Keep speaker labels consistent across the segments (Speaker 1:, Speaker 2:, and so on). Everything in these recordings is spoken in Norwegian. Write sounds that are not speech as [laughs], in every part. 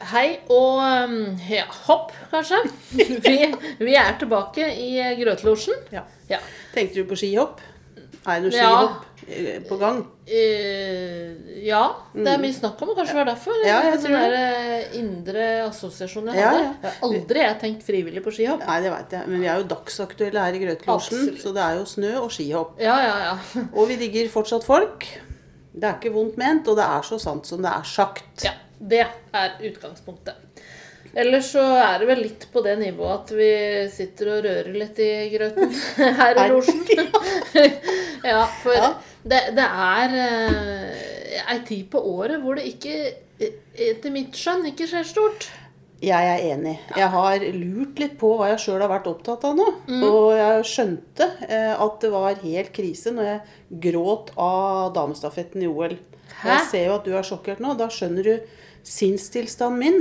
Speaker 1: Hei og um, ja, hopp, kanskje. Vi, vi er tilbake i Grøtlosjen.
Speaker 2: Ja.
Speaker 1: Ja.
Speaker 2: Tenkte du på skihopp? Er det noe skihopp ja. på gang?
Speaker 1: Eh, ja, det er mye snakk om, og kanskje det var derfor.
Speaker 2: Mm. Ja, jeg tror det.
Speaker 1: der eh, indre assosiasjonen jeg
Speaker 2: Ja,
Speaker 1: hadde.
Speaker 2: ja.
Speaker 1: Aldri jeg tenkt frivillig på skihopp.
Speaker 2: Nei, det veit jeg. Men vi er jo dagsaktuelle her i Grøtlosjen, så det er jo snø og skihopp.
Speaker 1: Ja, ja, ja.
Speaker 2: Og vi digger fortsatt folk. Det er ikke vondt ment, og det er så sant som det er sagt.
Speaker 1: Ja, Det er utgangspunktet. Ellers så er det vel litt på det nivået at vi sitter og rører litt i grøten [laughs] her i losjen. [laughs] ja, for
Speaker 2: Ja.
Speaker 1: Det, det er eh, ei tid på året hvor det ikke, eh, etter mitt skjønn, ikke skjer stort.
Speaker 2: Jeg er enig. Jeg har lurt litt på hva jeg sjøl har vært opptatt av nå.
Speaker 1: Mm.
Speaker 2: Og jeg skjønte eh, at det var helt krise når jeg gråt av damestafetten i OL.
Speaker 1: Hæ?
Speaker 2: Jeg ser jo at du er sjokkert nå. Da skjønner du sinnstilstanden min.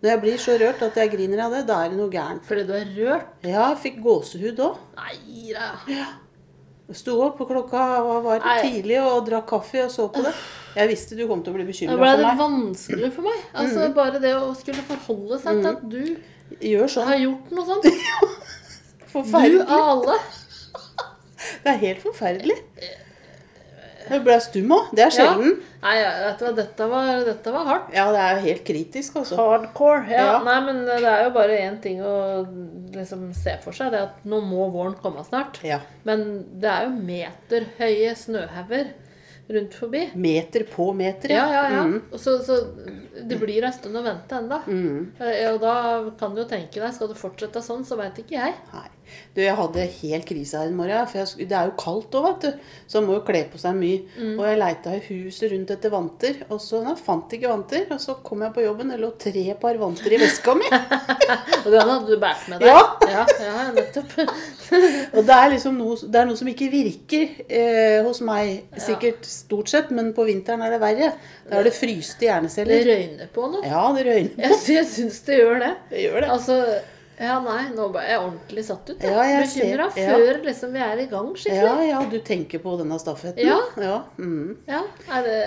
Speaker 2: Når jeg blir så rørt at jeg griner av det, da er det noe gærent.
Speaker 1: Fordi du er rørt.
Speaker 2: Ja, jeg fikk gåsehud òg.
Speaker 1: Nei da.
Speaker 2: Sto opp på klokka var det, tidlig og drakk kaffe og så på det. Jeg visste du kom til å bli
Speaker 1: Da
Speaker 2: bekymra
Speaker 1: ble det vanskelig for meg. Altså
Speaker 2: Mm.
Speaker 1: Bare det å skulle forholde seg til at du
Speaker 2: Gjør sånn.
Speaker 1: har gjort noe sånt. [laughs] Du av alle. [laughs]
Speaker 2: Det er helt forferdelig. Jeg ble stum òg. Det er sjelden.
Speaker 1: Nei, vet du hva, dette var, dette var hardt.
Speaker 2: Ja, det er jo helt kritisk, altså.
Speaker 1: Hardcore. Ja.
Speaker 2: Ja.
Speaker 1: Nei, men det er jo bare én ting å liksom se for seg. Det at nå må våren komme snart.
Speaker 2: Ja.
Speaker 1: Men det er jo meterhøye snøhauger rundt forbi.
Speaker 2: Meter på meter,
Speaker 1: Ja, ja, ja.
Speaker 2: Mm.
Speaker 1: Så, så det blir en stund å vente enda.
Speaker 2: Mm.
Speaker 1: Eh, Og da kan du jo tenke deg, skal du fortsette sånn, så veit ikke jeg.
Speaker 2: Nei. Du, jeg hadde helt krise her en morgen. For jeg, det er jo kaldt òg, vet du. Så man må jo kle på seg mye.
Speaker 1: Mm.
Speaker 2: Og jeg leita i huset rundt etter vanter. Og så nei, fant ikke vanter. Og så kom jeg på jobben, det lå tre par vanter i veska mi. [laughs]
Speaker 1: Og den hadde du båret med deg?
Speaker 2: Ja.
Speaker 1: ja, ja nettopp. [laughs]
Speaker 2: Og det er liksom noe, det er noe som ikke virker eh, hos meg. Sikkert stort sett, men på vinteren er det verre. Da er det fryste
Speaker 1: Det
Speaker 2: hjerneceller.
Speaker 1: røyner på noe.
Speaker 2: Ja, det røyner.
Speaker 1: Jeg, jeg syns det gjør det.
Speaker 2: Det gjør det.
Speaker 1: Altså, ja, nei, nå ble jeg ordentlig satt ut. Jeg.
Speaker 2: Ja, jeg
Speaker 1: Bekymra
Speaker 2: ja.
Speaker 1: før liksom vi er i gang skikkelig.
Speaker 2: ja, ja, du tenker på denne stafetten?
Speaker 1: Ja.
Speaker 2: ja mm.
Speaker 1: Ja, er det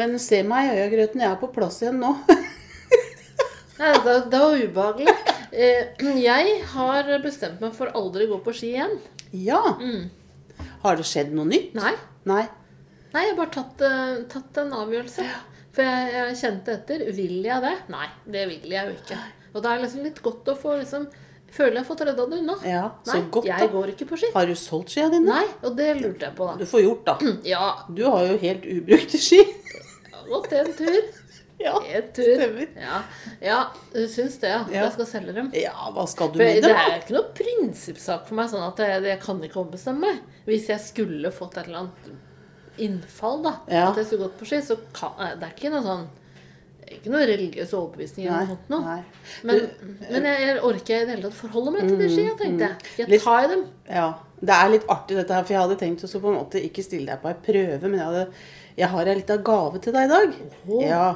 Speaker 2: Men se meg i øya, Grøten. Jeg er på plass igjen nå. [laughs]
Speaker 1: Nei, det, det var ubehagelig. Eh, Jeg har bestemt meg for aldri å gå på ski igjen.
Speaker 2: ja. Har det skjedd noe nytt?
Speaker 1: Nei.
Speaker 2: Nei.
Speaker 1: Nei, jeg har bare tatt, eh, tatt en avgjørelse. For jeg, jeg kjente etter. Vil jeg det? Nei, det vil jeg jo ikke. Og det er liksom litt godt å få liksom Føler jeg har fått redda det unna.
Speaker 2: Ja, så
Speaker 1: Nei,
Speaker 2: godt,
Speaker 1: jeg går ikke på ski.
Speaker 2: Har du solgt skia dine?
Speaker 1: Nei, og det lurte jeg på, da.
Speaker 2: Du får gjort, da. [clears throat]
Speaker 1: Ja,
Speaker 2: Du har jo helt ubrukte ski.
Speaker 1: gått en tur. [laughs]
Speaker 2: Ja,
Speaker 1: En tur.
Speaker 2: stemmer.
Speaker 1: Ja, ja du syns det, ja.
Speaker 2: Ja.
Speaker 1: Jeg skal selge dem.
Speaker 2: Ja, hva skal du med
Speaker 1: det er ikke noe prinsippsak for meg, sånn at jeg, jeg kan ikke ombestemme meg. Hvis jeg skulle fått et eller annet innfall, da,
Speaker 2: Ja.
Speaker 1: at jeg skulle gått på ski, så kan Det er ikke noe sånn ikke noe religiøs overbevisning eller noe sånt
Speaker 2: nei.
Speaker 1: Men, men jeg, jeg orker jeg i det hele tatt forholde meg til de skia, tenkte jeg. Jeg
Speaker 2: Litt-
Speaker 1: ta i dem?
Speaker 2: Ja, Det er litt artig dette her, for jeg hadde tenkt å så på en måte ikke stille deg på ei prøve, men jeg, hadde, jeg har ei lita gave til deg i dag.
Speaker 1: Åhå.
Speaker 2: Ja,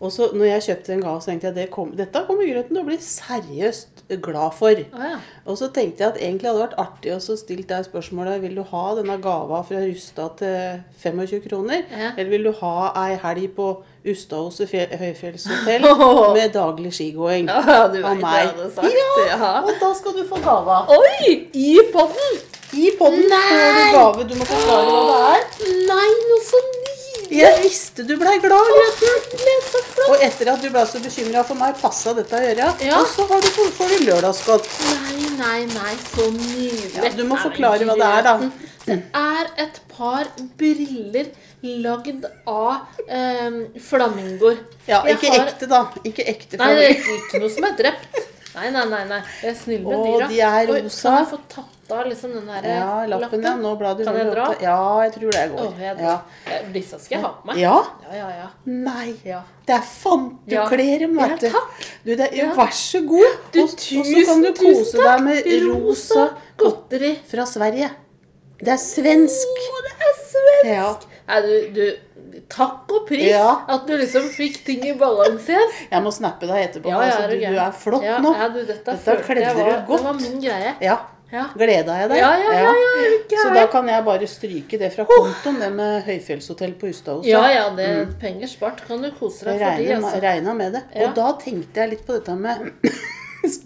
Speaker 2: Og så når jeg kjøpte en gave, så tenkte jeg det kom, dette kommer Grøten til å bli seriøst glad for.
Speaker 1: Oh, ja.
Speaker 2: Og så tenkte jeg at egentlig hadde det vært artig å så stilt deg spørsmålet Vil du ha denne gava fra Rustad til 25 kroner,
Speaker 1: Ja.
Speaker 2: eller vil du ha ei helg på Ustadhuset fje- høyfjellshotell [laughs] med daglig skigåing?
Speaker 1: ja, du
Speaker 2: Av
Speaker 1: vet
Speaker 2: meg.
Speaker 1: sagt. Ja.
Speaker 2: Og da skal du få gava.
Speaker 1: Oi! I podden!
Speaker 2: I podden får du gave. Du må forklare hva det er.
Speaker 1: Nei, noe så nydelig!
Speaker 2: Jeg visste du blei glad,
Speaker 1: flott!
Speaker 2: Og etter at du ble så bekymra for meg, passa dette å gjøre.
Speaker 1: Ja.
Speaker 2: Og så har du, får du lørdagsgodt.
Speaker 1: Nei, nei, nei, så nydelig.
Speaker 2: Ja, du må forklare hva det er, da.
Speaker 1: Det er et par briller lagd av eh, flamingoer.
Speaker 2: Ja, ikke
Speaker 1: har-
Speaker 2: ekte, da. Ikke ekte.
Speaker 1: Nei, det er ikke, noe som er drept. Nei, nei, nei. nei. Det er snill med
Speaker 2: Å, de er rosa.
Speaker 1: Oi,
Speaker 2: så
Speaker 1: Kan jeg få tatt av liksom den der
Speaker 2: Ja, lappen, ja. Nå ble du
Speaker 1: Kan jeg dra?
Speaker 2: opptatt. Ja, jeg tror det går.
Speaker 1: Åh, jeg
Speaker 2: ja.
Speaker 1: Eh, Disse skal jeg ha på meg.
Speaker 2: ja?
Speaker 1: Ja, ja, ja.
Speaker 2: Nei.
Speaker 1: Ja.
Speaker 2: Det er fantekler,
Speaker 1: Ja.
Speaker 2: vet du.
Speaker 1: Ja.
Speaker 2: Du, det. Vær så god.
Speaker 1: Du,
Speaker 2: og, så kan du kose deg med rosa
Speaker 1: godteri.
Speaker 2: fra Sverige. Det er svensk.
Speaker 1: Å, det er svensk!
Speaker 2: Ja.
Speaker 1: Nei, du, du Takk og pris
Speaker 2: Ja.
Speaker 1: at du liksom fikk ting i balanse igjen.
Speaker 2: Jeg må snappe deg etterpå.
Speaker 1: Ja,
Speaker 2: altså, du,
Speaker 1: du
Speaker 2: du er flott nå.
Speaker 1: Ja, du, dette,
Speaker 2: Dette kledde du godt.
Speaker 1: Det var min greie.
Speaker 2: Ja.
Speaker 1: Ja.
Speaker 2: Gleda jeg deg?
Speaker 1: Ja, ja, ja, ja,
Speaker 2: Så da kan jeg bare stryke det fra kontoen, det med høyfjellshotell på Ustadhuset.
Speaker 1: Ja, ja, det er penger spart. Kan du kose deg for
Speaker 2: Regna,
Speaker 1: altså.
Speaker 2: med det. Og da tenkte jeg litt på dette med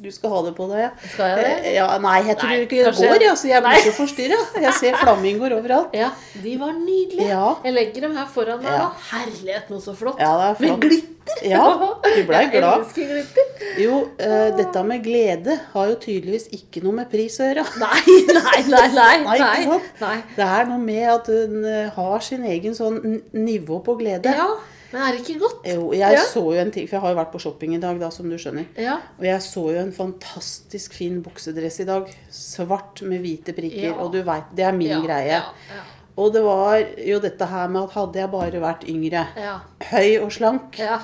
Speaker 2: Du skal ha det på deg, ja.
Speaker 1: Skal jeg det?
Speaker 2: Eh, Ja, nei, jeg tror
Speaker 1: Nei,
Speaker 2: ikke det
Speaker 1: kanskje-
Speaker 2: går. Altså, jeg blir så forstyrra. Jeg ser flamingoer overalt.
Speaker 1: Ja, de var nydelige.
Speaker 2: Ja.
Speaker 1: Jeg legger dem her foran meg.
Speaker 2: Ja.
Speaker 1: Herlighet, noe så flott.
Speaker 2: Ja, det er flott.
Speaker 1: Med glitter.
Speaker 2: Ja, [laughs] du ble
Speaker 1: Jeg
Speaker 2: glad.
Speaker 1: elsker glitter.
Speaker 2: Jo, uh, dette med glede har jo tydeligvis ikke noe med pris å gjøre. [laughs]
Speaker 1: Nei, nei, nei. nei, [laughs]
Speaker 2: Nei,
Speaker 1: nei.
Speaker 2: Det er noe med at hun har sin egen sånn nivå på glede.
Speaker 1: Ja, men er det ikke godt?
Speaker 2: Jo, jeg
Speaker 1: Ja.
Speaker 2: så jo en ting, for jeg har jo vært på shopping i dag, da, som du skjønner.
Speaker 1: Ja.
Speaker 2: Og jeg så jo en fantastisk fin buksedress i dag. Svart med hvite prikker.
Speaker 1: Ja.
Speaker 2: Og du veit, det er min greie.
Speaker 1: Ja, ja,
Speaker 2: Og det var jo dette her med at hadde jeg bare vært yngre,
Speaker 1: ja,
Speaker 2: høy og slank
Speaker 1: ja.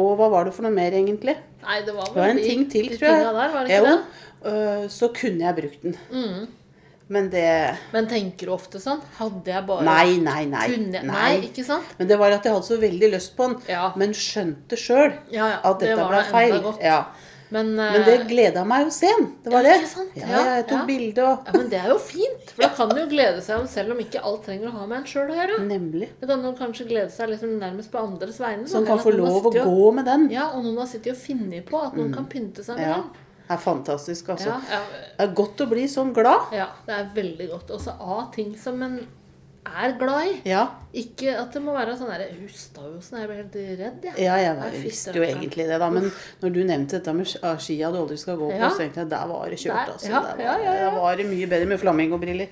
Speaker 2: Og hva var det for noe mer, egentlig?
Speaker 1: Nei, det var
Speaker 2: Det var en ting til, tror jeg.
Speaker 1: Der, var det
Speaker 2: Jo,
Speaker 1: ikke det?
Speaker 2: øh, så kunne jeg brukt den.
Speaker 1: Mm.
Speaker 2: Men det
Speaker 1: Men tenker du ofte sånn? Hadde jeg bare
Speaker 2: Nei, nei, nei.
Speaker 1: kunne
Speaker 2: nei.
Speaker 1: Nei, ikke sant?
Speaker 2: Men det var at jeg hadde så veldig lyst på den.
Speaker 1: Ja.
Speaker 2: Men skjønte sjøl
Speaker 1: Ja, ja,
Speaker 2: at
Speaker 1: det
Speaker 2: dette
Speaker 1: var
Speaker 2: ble feil. Ja.
Speaker 1: Men,
Speaker 2: Men det
Speaker 1: eh,
Speaker 2: gleda meg å se den. Det var det.
Speaker 1: ikke sant?
Speaker 2: Ja,
Speaker 1: Ja,
Speaker 2: jeg tok
Speaker 1: ja.
Speaker 2: bilde og
Speaker 1: ja, men det er jo fint. For da kan du jo glede seg om selv om ikke alt trenger å ha med en sjøl å gjøre.
Speaker 2: Nemlig.
Speaker 1: Det kan jo kanskje glede seg liksom nærmest på andres vegne.
Speaker 2: Som kan få lov å gå med den.
Speaker 1: Ja, og noen har sittet og funnet på at noen kan pynte seg med den.
Speaker 2: Er fantastisk, altså.
Speaker 1: Ja, ja,
Speaker 2: Det er godt å bli sånn glad.
Speaker 1: ja, det er veldig godt. Også av ting som en er glad i.
Speaker 2: Ja.
Speaker 1: Ikke at det må være sånn derre Hustadhusen, jeg ble helt redd, jeg.
Speaker 2: Ja, jeg
Speaker 1: jeg
Speaker 2: visste jo egentlig det, da. Men når du nevnte dette med skia du aldri skal gå på, så tenkte jeg der var det kjørt, altså.
Speaker 1: ja,
Speaker 2: Der var, der var det mye bedre med flamingobriller.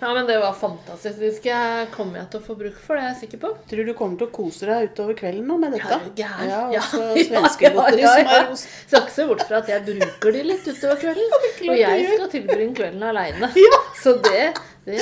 Speaker 1: Ja, men det var fantastisk. Det skal jeg komme jeg til å få bruk for, det er jeg sikker på.
Speaker 2: Tror du kommer til å kose deg utover kvelden nå med dette?
Speaker 1: Ja?
Speaker 2: Ja, [laughs]
Speaker 1: Ja, ja,
Speaker 2: svenskegodteri
Speaker 1: ja,
Speaker 2: som
Speaker 1: ja.
Speaker 2: er hos
Speaker 1: Skal ikke se bort fra at jeg bruker de litt utover kvelden. Og jeg skal tilbringe kvelden aleine. [laughs]
Speaker 2: Ja.
Speaker 1: Så det, det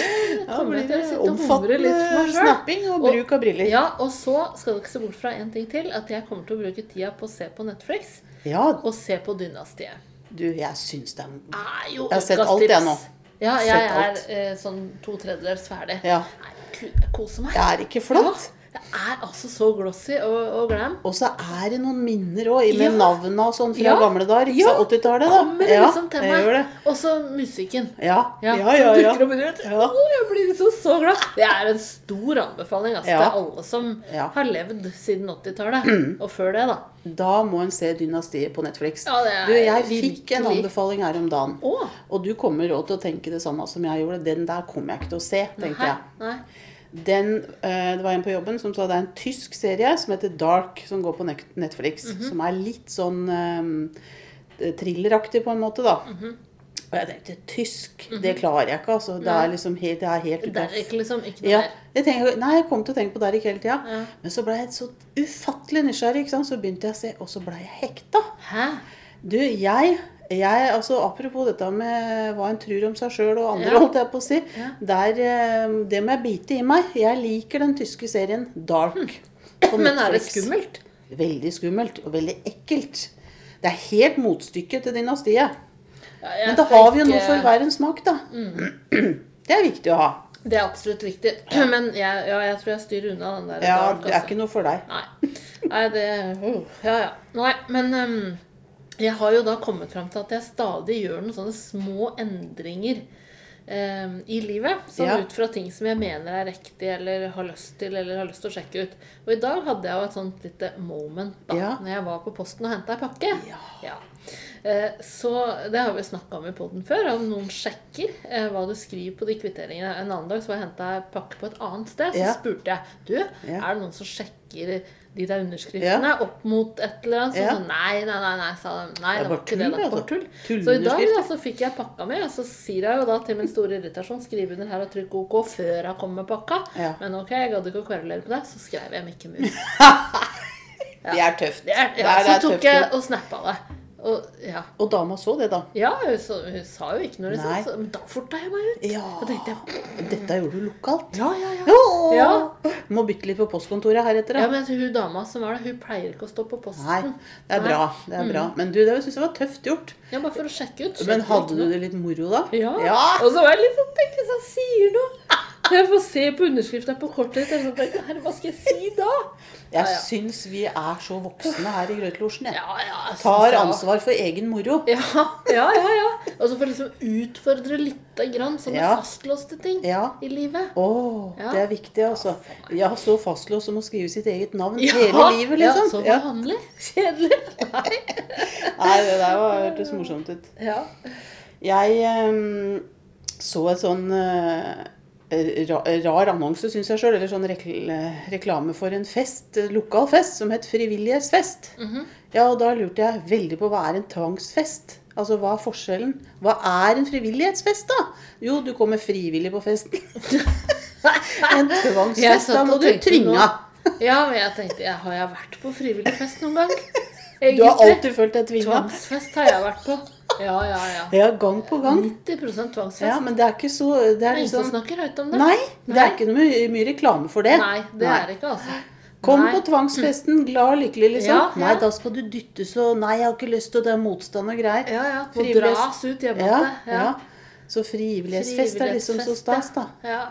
Speaker 1: kommer jeg til å sitte og humre litt for meg sjøl.
Speaker 2: snapping og bruk av briller.
Speaker 1: Ja, og så skal du ikke se bort fra en ting til. At jeg kommer til å bruke tida på å se på Netflix
Speaker 2: Ja,
Speaker 1: og se på Dynastiet.
Speaker 2: du, jeg syns det Er Jeg har sett alt, jeg, nå.
Speaker 1: Ja,
Speaker 2: Sett
Speaker 1: jeg er eh, sånn to tredjedels ferdig.
Speaker 2: Ja.
Speaker 1: Nei, jeg koser meg.
Speaker 2: Det er ikke flott.
Speaker 1: Det er altså så glossy og, og glam.
Speaker 2: Og så er det noen minner òg, med
Speaker 1: Ja.
Speaker 2: navnene og sånn fra
Speaker 1: Ja.
Speaker 2: gamle dager.
Speaker 1: Ja.
Speaker 2: 80-tallet, da.
Speaker 1: Kommer
Speaker 2: ja,
Speaker 1: liksom til meg. Og så musikken.
Speaker 2: Ja, ja,
Speaker 1: Ja,
Speaker 2: ja. ja,
Speaker 1: som dukker opp. Å, jeg blir så, så glad. Det er en stor anbefaling altså, til alle som har levd siden 80-tallet. [clears throat] Og før det, da.
Speaker 2: Da må en se Dynastiet på Netflix.
Speaker 1: Ja, det er
Speaker 2: du, jeg fikk en anbefaling her om dagen.
Speaker 1: Å!
Speaker 2: Og du kommer òg til å tenke det samme som jeg gjorde. Den der kommer jeg ikke til å se, tenkte
Speaker 1: Nei.
Speaker 2: jeg.
Speaker 1: Nei.
Speaker 2: Den, eh, det var en på jobben som sa det er en tysk serie som heter Dark, som går på Netflix. Netflix.
Speaker 1: -hmm.
Speaker 2: Som er litt sånn um, thrilleraktig på en måte, da.
Speaker 1: Mhm.
Speaker 2: Og jeg tenkte tysk, det klarer jeg ikke, altså. Det er liksom helt, det er helt
Speaker 1: Det er ikke liksom ikke noe
Speaker 2: Ja, jeg tenker, nei, jeg kom til å tenke på Derek hele tida.
Speaker 1: Ja.
Speaker 2: Men så ble jeg så ufattelig nysgjerrig, ikke sant? så begynte jeg å se, og så ble jeg hekta.
Speaker 1: Hæ?
Speaker 2: Du, jeg, jeg altså Apropos dette med hva en tror om seg sjøl og andre,
Speaker 1: Ja.
Speaker 2: holdt jeg på å si.
Speaker 1: Ja.
Speaker 2: Der, eh, det må jeg bite i meg. Jeg liker den tyske serien Dark.
Speaker 1: Hm. [laughs] Men er det skummelt?
Speaker 2: Veldig skummelt og veldig ekkelt. Det er helt motstykket til dynastiet.
Speaker 1: Ja,
Speaker 2: Men da har vi jo noe for hver en smak, da. [clears throat] Det er viktig å ha.
Speaker 1: Det er absolutt viktig. [clears throat] Men jeg, ja, jeg tror jeg styrer unna den der
Speaker 2: Ja,
Speaker 1: dark,
Speaker 2: Det er
Speaker 1: altså.
Speaker 2: ikke noe for deg.
Speaker 1: Nei. Nei, det uh, Ja, ja. Nei, men ehm, jeg har jo da kommet fram til at jeg stadig gjør noen sånne små endringer eh, i livet. Sånn
Speaker 2: Ja.
Speaker 1: ut fra ting som jeg mener er riktig eller har lyst til eller har lyst til å sjekke ut. Og i dag hadde jeg jo et sånt lite moment da
Speaker 2: Ja.
Speaker 1: når jeg var på posten og henta ei pakke.
Speaker 2: Ja.
Speaker 1: Eh, Så det har vi snakka om i poden før, om noen sjekker eh, hva du skriver på de kvitteringene. En annen dag så var jeg henta ei pakke på et annet sted, så
Speaker 2: Ja.
Speaker 1: spurte jeg du,
Speaker 2: Ja.
Speaker 1: er det noen som sjekker de der underskriftene opp mot et eller annet. Så,
Speaker 2: Ja.
Speaker 1: så nei, nei, nei, nei, sa de. Nei,
Speaker 2: Det
Speaker 1: det var ikke det.
Speaker 2: tull,
Speaker 1: Det var
Speaker 2: altså.
Speaker 1: tull. Så i dag så fikk jeg pakka mi, og så sier jeg jo da til min store irritasjon skriv under her og trykk OK før jeg kommer med pakka.
Speaker 2: Ja.
Speaker 1: Men ok, jeg gadd ikke å kverulere på det, så skrev jeg Mikke Mus. [laughs]
Speaker 2: Det er tøft.
Speaker 1: Det er,
Speaker 2: Det er- det
Speaker 1: så tok jeg og snappa det. Og ja.
Speaker 2: Og dama så det, da.
Speaker 1: Ja, hun, sa, hun sa jo ikke noe, liksom. Så, men da forta jeg meg ut.
Speaker 2: Ja.
Speaker 1: Og tenkte jeg
Speaker 2: Dette gjorde du lokalt.
Speaker 1: Ja, ja, ja. Ja.
Speaker 2: Må bytte litt på postkontoret heretter,
Speaker 1: Ja, men hun dama som var der, hun pleier ikke å stå på posten.
Speaker 2: Nei, det er
Speaker 1: Nei.
Speaker 2: bra. Det er bra. Men du, det syns jeg var tøft gjort.
Speaker 1: Ja, bare for å sjekke ut.
Speaker 2: Men hadde du det litt moro, da?
Speaker 1: Ja.
Speaker 2: Ja.
Speaker 1: Og så var jeg litt sånn Tenk hvis han sier noe. Så jeg får se på underskrifta på kortet. Jeg sånn, hva skal jeg si da?
Speaker 2: Jeg
Speaker 1: Ja, ja.
Speaker 2: syns vi er så voksne her i Grøtlosjen.
Speaker 1: Ja, ja,
Speaker 2: Tar ansvar for egen moro.
Speaker 1: Ja, ja, ja. ja. Og så får liksom utfordre lite grann sånne fastlåste ting i livet. Ja.
Speaker 2: det er viktig, altså. Ja, så fastlåst som å skrive sitt eget navn hele livet, liksom.
Speaker 1: Ja, så
Speaker 2: Ja.
Speaker 1: Kjedelig. Nei. [laughs]
Speaker 2: Nei, det der var hørtes morsomt ut.
Speaker 1: Ja.
Speaker 2: Jeg um, så et sånn ra, rar annonse, syns jeg sjøl, eller sånn reklame for en fest, lokal fest, som het Frivillighetsfest.
Speaker 1: Mhm.
Speaker 2: Ja, og da lurte jeg veldig på hva er en tvangsfest? Altså, hva er forskjellen? Hva er en frivillighetsfest, da? Jo, du kommer frivillig på festen. [laughs] en tvangsfest, da må du tvinge.
Speaker 1: Ja, men jeg tenkte jeg, Har jeg vært på frivillig fest noen gang? [laughs]
Speaker 2: Du har alltid følt deg tvinga.
Speaker 1: Tvangsfest har jeg vært på. Ja, ja, ja.
Speaker 2: Ja, gang på gang.
Speaker 1: 90% tvangsfest.
Speaker 2: Ja, men det er ikke så Det er
Speaker 1: er ingen
Speaker 2: liksom
Speaker 1: snakker høyt om det.
Speaker 2: Nei, det er ikke noe mye, mye reklame for det.
Speaker 1: Nei, det
Speaker 2: Nei.
Speaker 1: er det ikke, altså.
Speaker 2: Kom
Speaker 1: Nei.
Speaker 2: på tvangsfesten, glad og lykkelig, liksom.
Speaker 1: Ja, ja.
Speaker 2: Nei, da skal du dyttes og Nei, jeg har ikke lyst til, og det er motstand og greier.
Speaker 1: Ja, ja.
Speaker 2: Frivillighets-
Speaker 1: dras ut hjemme
Speaker 2: Ja, ja. Så frivillighetsfest er liksom så stas, da.
Speaker 1: Ja.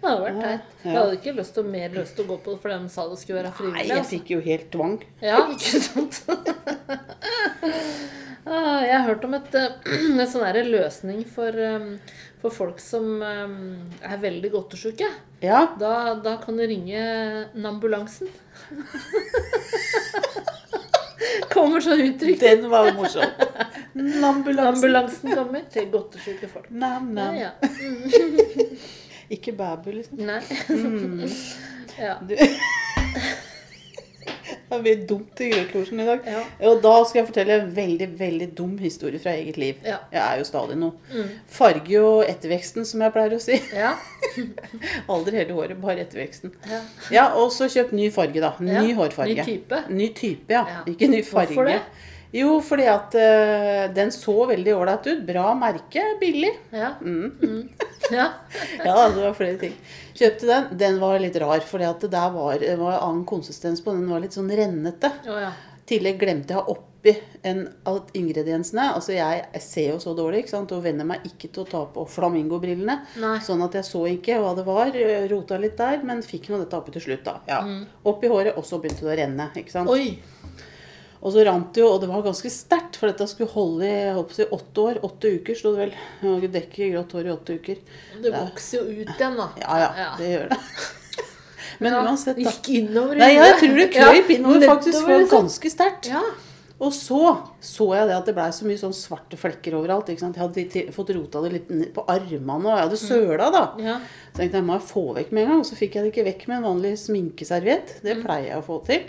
Speaker 1: Det hadde vært teit. Jeg hadde ikke lyst til, mer lyst til å gå på det, for de sa det skulle være frivillig.
Speaker 2: Nei, jeg
Speaker 1: altså.
Speaker 2: fikk jo helt tvang.
Speaker 1: Ja, ikke sant? [laughs] Ah, Jeg har hørt om et, eh, [clears throat] en sånn løsning for, um, for folk som um, er veldig godtesjuke.
Speaker 2: Ja.
Speaker 1: Da, da kan du ringe Nambulansen. ambulansen. [laughs] Kommer sånn uttrykk.
Speaker 2: Den var morsom. [laughs] Nambulansen.
Speaker 1: Ambulansen kommer til godtesjuke folk.
Speaker 2: Nam, nam.
Speaker 1: Ja, ja. [laughs]
Speaker 2: Ikke bæbu, liksom.
Speaker 1: Nei.
Speaker 2: Mm.
Speaker 1: Ja.
Speaker 2: Det blir dumt i Grøtlosjen i dag.
Speaker 1: Ja.
Speaker 2: Og da skal jeg fortelle en veldig veldig dum historie fra eget liv.
Speaker 1: Ja.
Speaker 2: Jeg er jo stadig noe.
Speaker 1: Mm.
Speaker 2: Farge jo etterveksten, som jeg pleier å si.
Speaker 1: Ja. [laughs]
Speaker 2: Aldri hele håret, bare etterveksten.
Speaker 1: ja.
Speaker 2: Ja, og så kjøpt ny farge, da. Ny hårfarge.
Speaker 1: ny type.
Speaker 2: Ny type, ja.
Speaker 1: Ja.
Speaker 2: Ikke ny farge.
Speaker 1: Hvorfor det?
Speaker 2: Jo, fordi at uh, den så veldig ålreit ut. Bra merke, billig.
Speaker 1: Ja.
Speaker 2: Mm.
Speaker 1: Mm. [laughs] ja.
Speaker 2: Ja, det var flere ting. Kjøpte den. Den var litt rar, at det der var, var annen konsistens på den. Den var litt sånn rennete.
Speaker 1: Oh, ja.
Speaker 2: Tillegg glemte jeg oppi en ingrediensene. Altså jeg, jeg ser jo så dårlig, ikke sant? og venner meg ikke til å ta på flamingobrillene. Sånn at jeg så ikke hva det var. Rota litt der, men fikk nå dette oppi til slutt, da. Ja.
Speaker 1: Mm.
Speaker 2: Opp i håret, og så begynte det å renne. ikke sant?
Speaker 1: Oi.
Speaker 2: Og så rant det jo, og det var ganske sterkt, for dette skulle holde i jeg holdt på å åtte år. Åtte uker, sto det vel. Jeg har dekke grått hår i åtte uker.
Speaker 1: Det vokser jo ut igjen, da.
Speaker 2: Ja ja, det gjør det. [laughs] Men
Speaker 1: Ja,
Speaker 2: uansett, da.
Speaker 1: Gikk innover i
Speaker 2: Nei, jeg tror det krøyp
Speaker 1: Ja,
Speaker 2: innover faktisk.
Speaker 1: liksom.
Speaker 2: ganske sterkt.
Speaker 1: Ja.
Speaker 2: Og så så jeg det at det blei så mye sånn svarte flekker overalt. ikke sant? Jeg hadde fått rota det litt på armene, og jeg hadde søla, da.
Speaker 1: ja.
Speaker 2: Så tenkte jeg må jeg få vekk med en gang. Og så fikk jeg det ikke vekk med en vanlig sminkeserviett. Det
Speaker 1: Mm.
Speaker 2: pleier jeg å få til.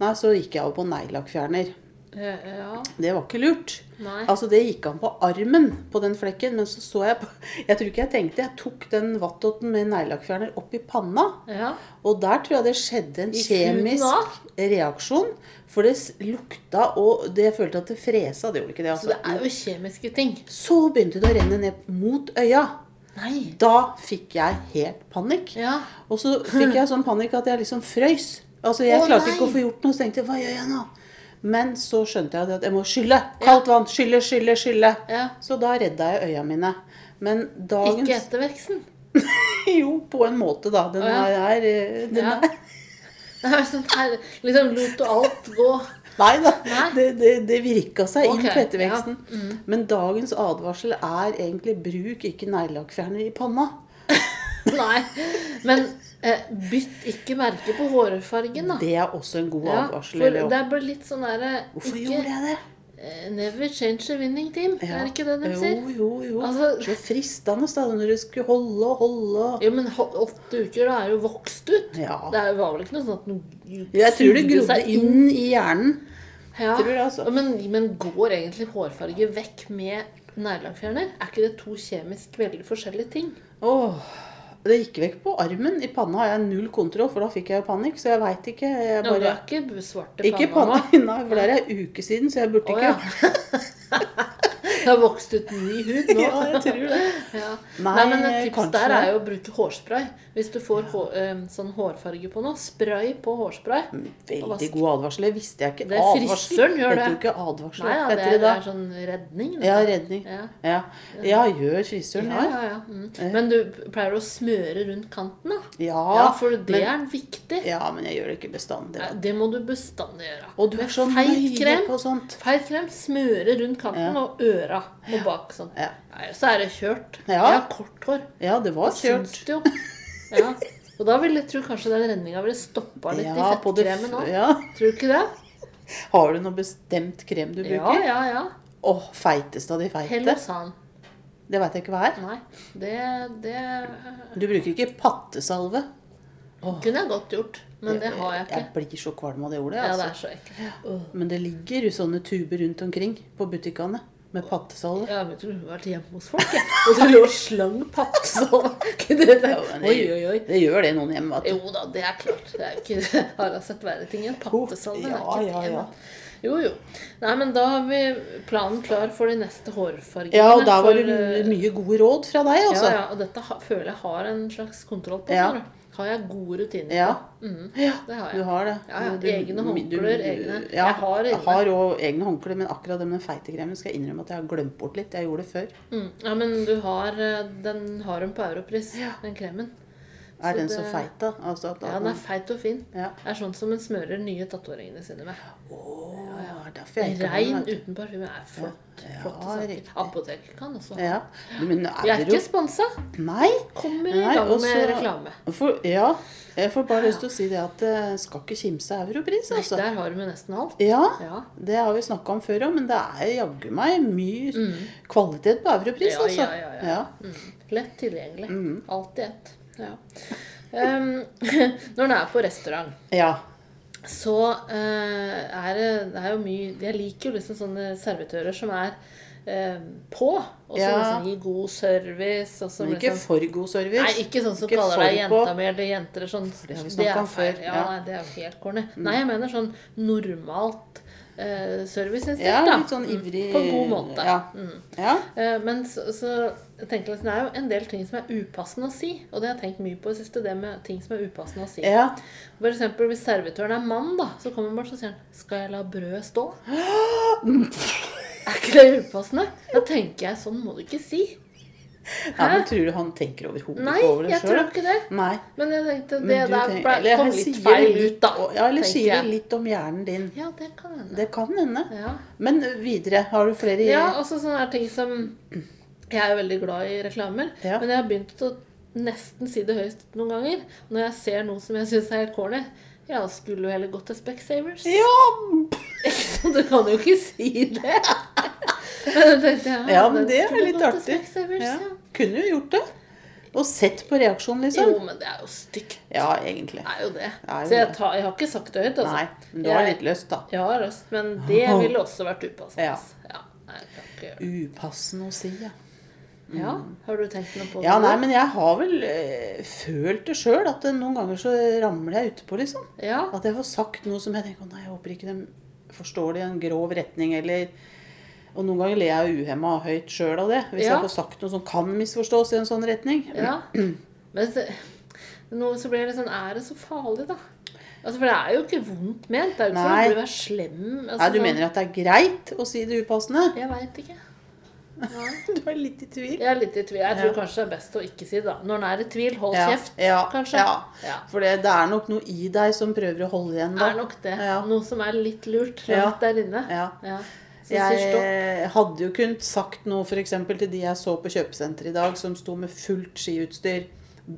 Speaker 2: Nei, så gikk jeg over på neglelakkfjerner.
Speaker 1: Eh, Ja.
Speaker 2: Det var ikke lurt.
Speaker 1: Nei.
Speaker 2: Altså Det gikk an på armen på den flekken, men så så jeg på [laughs] Jeg tror ikke jeg tenkte. Jeg tok den vattoten med neglelakkfjerner opp i panna.
Speaker 1: Ja.
Speaker 2: Og der tror jeg det skjedde en
Speaker 1: I
Speaker 2: kjemisk reaksjon. For det lukta, og det jeg følte at det fresa. Det gjorde ikke det.
Speaker 1: Så
Speaker 2: altså.
Speaker 1: det er jo kjemiske ting.
Speaker 2: Så begynte det å renne ned mot øya.
Speaker 1: Nei.
Speaker 2: Da fikk jeg helt panikk.
Speaker 1: Ja.
Speaker 2: Og så fikk jeg sånn panikk at jeg liksom frøys. Altså Jeg
Speaker 1: Å,
Speaker 2: klarte
Speaker 1: nei.
Speaker 2: ikke å få gjort noe, så tenkte jeg hva gjør jeg nå? Men så skjønte jeg at jeg må skylle. Kaldt vann. Skylle, skylle, skylle.
Speaker 1: ja.
Speaker 2: Så da redda jeg øya mine. Men dagens
Speaker 1: Ikke etterveksten. [laughs]
Speaker 2: Jo, på en måte, da. Den
Speaker 1: ja.
Speaker 2: er, er den
Speaker 1: Ja. [laughs] [laughs]
Speaker 2: er
Speaker 1: sånn her, liksom lot du alt gå.
Speaker 2: Nei da,
Speaker 1: Nei.
Speaker 2: det, det, det virka seg inn på etterveksten.
Speaker 1: ja, mm.
Speaker 2: Men dagens advarsel er egentlig bruk ikke neglelakkfjerner i panna.
Speaker 1: Nei. Men eh, bytt ikke merke på hårfargen, da.
Speaker 2: Det er også en god
Speaker 1: Ja,
Speaker 2: advarsel.
Speaker 1: for det bare litt sånn derre
Speaker 2: Hvorfor
Speaker 1: ikke-
Speaker 2: gjorde jeg det?
Speaker 1: eh, Never change a winning team.
Speaker 2: Ja.
Speaker 1: Er det ikke det de sier?
Speaker 2: Jo, jo,
Speaker 1: Altså-
Speaker 2: Så fristende da, når du skulle holde og holde.
Speaker 1: Ja, men åtte uker, da er jo vokst ut.
Speaker 2: Ja.
Speaker 1: Det var vel ikke noe sånn at noe
Speaker 2: Jeg tror det grodde
Speaker 1: inn.
Speaker 2: inn i hjernen.
Speaker 1: Ja.
Speaker 2: Tror jeg, altså.
Speaker 1: Men, men går egentlig hårfarge vekk med neglelakkfjerner? Er ikke det to kjemisk veldig forskjellige ting?
Speaker 2: Åh, det gikk vekk på armen. I panna har jeg null kontroll, for da fikk jeg jo panikk. Så jeg veit ikke. Jeg
Speaker 1: Ja, du
Speaker 2: bare...
Speaker 1: er ikke svarte panna?
Speaker 2: Ikke
Speaker 1: panna, [laughs]
Speaker 2: nei, for det er ei uke siden, så jeg burde
Speaker 1: oh,
Speaker 2: ikke
Speaker 1: ja. [laughs] Det har vokst ut ny hud nå. [laughs]
Speaker 2: Ja, jeg tror det.
Speaker 1: Ja.
Speaker 2: Nei,
Speaker 1: Nei, men et tips der er jo å bruke hårspray. Hvis du får hår, eh, sånn hårfarge på noe, spray på hårspray.
Speaker 2: Veldig god advarsel. Det visste jeg ikke.
Speaker 1: Det er frisøren gjør
Speaker 2: det.
Speaker 1: det.
Speaker 2: jo ikke advarsel.
Speaker 1: Nei ja, det er,
Speaker 2: det
Speaker 1: det er sånn redning.
Speaker 2: Ja, redning.
Speaker 1: Ja.
Speaker 2: Ja, ja gjør frisøren det?
Speaker 1: ja, ja. Mm. Men du pleier å smøre rundt kanten, da?
Speaker 2: Ja,
Speaker 1: for det
Speaker 2: men,
Speaker 1: er viktig.
Speaker 2: ja, men jeg gjør det ikke bestandig.
Speaker 1: Nei. Det må du bestandig gjøre.
Speaker 2: Og du er så nøye på sånt.
Speaker 1: Feit krem, smøre rundt kanten og øra øra og bak sånn.
Speaker 2: Ja.
Speaker 1: Nei, så er det kjørt.
Speaker 2: Ja.
Speaker 1: Jeg har kort hår.
Speaker 2: Ja, det var
Speaker 1: Det
Speaker 2: kjørt.
Speaker 1: syns det jo. Ja. Og da vil jeg tro kanskje den renninga ville stoppa litt
Speaker 2: Ja,
Speaker 1: i fettkremen òg.
Speaker 2: Ja.
Speaker 1: Tror du ikke det?
Speaker 2: Har du noe bestemt krem du bruker?
Speaker 1: ja, ja. ja.
Speaker 2: Åh, feiteste av de feite.
Speaker 1: Hellosan.
Speaker 2: Det veit jeg ikke hva er.
Speaker 1: Nei, det, det
Speaker 2: Du bruker ikke pattesalve.
Speaker 1: kunne jeg godt gjort, men det har jeg ikke.
Speaker 2: Jeg blir så kvalm av det ordet.
Speaker 1: Ja, det
Speaker 2: Altså.
Speaker 1: er så ekkelt.
Speaker 2: Men det ligger jo sånne tuber rundt omkring på butikkene med pattesalve.
Speaker 1: Jeg tror hun har vært hjemme hos folk, Ja. [laughs] Og så lå og slang pattesalve. [laughs] Det
Speaker 2: det-
Speaker 1: Oi, oi, oi.
Speaker 2: Det gjør det noen hjemme. vet du.
Speaker 1: Jo da, det er klart. Det er ikke [laughs] Har jeg sett verre ting enn pattesalve? Det
Speaker 2: Ja, ja, ja.
Speaker 1: Jo, jo. Nei, men da har vi planen klar for de neste hårfargene.
Speaker 2: Ja, og der var det
Speaker 1: eh,
Speaker 2: mye gode råd fra deg, altså.
Speaker 1: Ja, ja, og dette føler jeg har en slags kontroll på.
Speaker 2: Ja.
Speaker 1: du. Har jeg gode rutiner
Speaker 2: Ja.
Speaker 1: Mm,
Speaker 2: Ja,
Speaker 1: det har jeg.
Speaker 2: du har det.
Speaker 1: Ja, ja,
Speaker 2: Du-
Speaker 1: egne håndklær, egne-
Speaker 2: Ja,
Speaker 1: Jeg har
Speaker 2: jeg
Speaker 1: egne.
Speaker 2: har òg egne håndklær, men akkurat den feitekremen skal jeg innrømme at jeg har glemt bort litt. Jeg gjorde det før.
Speaker 1: Mm. Ja, men du har eh, Den har hun på Europris, den kremen.
Speaker 2: Er
Speaker 1: Så
Speaker 2: den
Speaker 1: det-
Speaker 2: så feit, da? Altså
Speaker 1: Ja, den er feit og fin.
Speaker 2: Ja.
Speaker 1: Det er sånn som en smører nye tatoveringene sine med.
Speaker 2: Åh, derfor jeg
Speaker 1: Rein uten parfyme er flott.
Speaker 2: Ja, riktig.
Speaker 1: Apoteket kan også ha.
Speaker 2: Ja. Men
Speaker 1: Vi
Speaker 2: er
Speaker 1: er ikke sponsa.
Speaker 2: Nei.
Speaker 1: Kommer i
Speaker 2: Nei,
Speaker 1: gang
Speaker 2: også,
Speaker 1: med reklame.
Speaker 2: For, ja. Jeg får bare lyst til å si det at det skal ikke kimse av europris,
Speaker 1: Nei,
Speaker 2: altså.
Speaker 1: der har du med nesten alt.
Speaker 2: Ja,
Speaker 1: Ja.
Speaker 2: det har vi snakka om før òg, men det er jaggu meg mye kvalitet på europris,
Speaker 1: Mm. Ja,
Speaker 2: altså.
Speaker 1: ja, ja, ja. Mm. Lett tilgjengelig.
Speaker 2: Mm.
Speaker 1: i ett. Ja. Um, [laughs] når en er på restaurant,
Speaker 2: ja.
Speaker 1: så uh, er det, det er jo mye Jeg liker jo liksom sånne servitører som er eh, på, og som
Speaker 2: Ja.
Speaker 1: liksom gir god service. Og som
Speaker 2: Men ikke
Speaker 1: liksom,
Speaker 2: for god service.
Speaker 1: Nei, ikke sånn som
Speaker 2: Ikke
Speaker 1: kaller deg jenta mi eller jenter sånn.
Speaker 2: det har vi
Speaker 1: snakka
Speaker 2: om før,
Speaker 1: Ja,
Speaker 2: ja.
Speaker 1: nei, det er jo helt corny. Nei, jeg mener sånn normalt serviceinstinkt,
Speaker 2: Ja, litt sånn ivrig
Speaker 1: På en god måte.
Speaker 2: Ja.
Speaker 1: Mm.
Speaker 2: ja.
Speaker 1: Eh, Men så, så jeg tenker liksom, det er jo en del ting som er upassende å si. Og det har jeg tenkt mye på i siste, det med ting som er upassende å si.
Speaker 2: ja.
Speaker 1: For eksempel hvis servitøren er mann, da, så kommer han bort og sier han, 'Skal jeg la brødet stå?' [gasps] er ikke det upassende? Da tenker jeg sånn må du ikke si.
Speaker 2: Ja men tror du han tenker overhodet
Speaker 1: Nei,
Speaker 2: ikke over det
Speaker 1: jeg tror ikke det.
Speaker 2: Nei.
Speaker 1: Men jeg tenkte det der
Speaker 2: tenker-
Speaker 1: ble, kom litt feil ut, da.
Speaker 2: Ja, eller sier det
Speaker 1: jeg.
Speaker 2: litt om hjernen din.
Speaker 1: Ja, det kan hende.
Speaker 2: Det kan hende.
Speaker 1: Ja.
Speaker 2: Men videre, har du flere
Speaker 1: Ja, også sånne her ting som Jeg er jo veldig glad i reklamer,
Speaker 2: Ja.
Speaker 1: men jeg har begynt å nesten si det høyest noen ganger. Når jeg ser noe som jeg syns er helt corny. Ja, skulle jo heller gått til Specsavers?
Speaker 2: Ja! [laughs]
Speaker 1: Så du kan jo ikke si det. [laughs] [laughs]
Speaker 2: Ja, men det er litt artig. Ja. Kunne jo gjort det. Og sett på reaksjonen, liksom.
Speaker 1: Jo, men det er jo stygt.
Speaker 2: Ja, egentlig.
Speaker 1: Det er jo det.
Speaker 2: er jo
Speaker 1: Så jeg, tar, jeg har ikke sagt det høyt, altså.
Speaker 2: Nei, men du har litt lyst, da.
Speaker 1: Jeg har lyst, men det [laughs] ville også vært upassende.
Speaker 2: Ja. Upassende å si, ja.
Speaker 1: ja. Har du tenkt noe på det?
Speaker 2: Ja, nei, men jeg har vel øh, følt det sjøl, at det noen ganger så ramler jeg utpå, liksom.
Speaker 1: Ja.
Speaker 2: At jeg får sagt noe som jeg tenker nei, jeg håper ikke de forstår det i en grov retning, eller Og noen ganger ler jeg uhemma høyt sjøl av det, hvis
Speaker 1: Ja.
Speaker 2: jeg får sagt noe som kan misforstås i en sånn retning. [clears throat]
Speaker 1: Ja. Men nå så blir det sånn Er det så farlig, da? Altså, For det er jo ikke vondt ment. Det er jo ikke
Speaker 2: Nei.
Speaker 1: sånn at du være slem. Altså,
Speaker 2: Nei, du
Speaker 1: sånn-
Speaker 2: mener at det er greit å si det upassende?
Speaker 1: Jeg veit ikke. Ja. [laughs]
Speaker 2: Du er litt i tvil.
Speaker 1: Jeg er litt i tvil. Jeg tror
Speaker 2: Ja.
Speaker 1: kanskje det er best å ikke si det. da. Når en er i tvil, hold
Speaker 2: Ja,
Speaker 1: kjeft,
Speaker 2: ja,
Speaker 1: kanskje.
Speaker 2: ja.
Speaker 1: Ja.
Speaker 2: For det, det er nok noe i deg som prøver å holde igjen, da.
Speaker 1: Det er nok det.
Speaker 2: Ja.
Speaker 1: Noe som er litt lurt langt
Speaker 2: Ja.
Speaker 1: der inne.
Speaker 2: Ja. Jeg hadde jo kunnet sagt noe eksempel til de jeg så på kjøpesenteret i dag, som sto med fullt skiutstyr,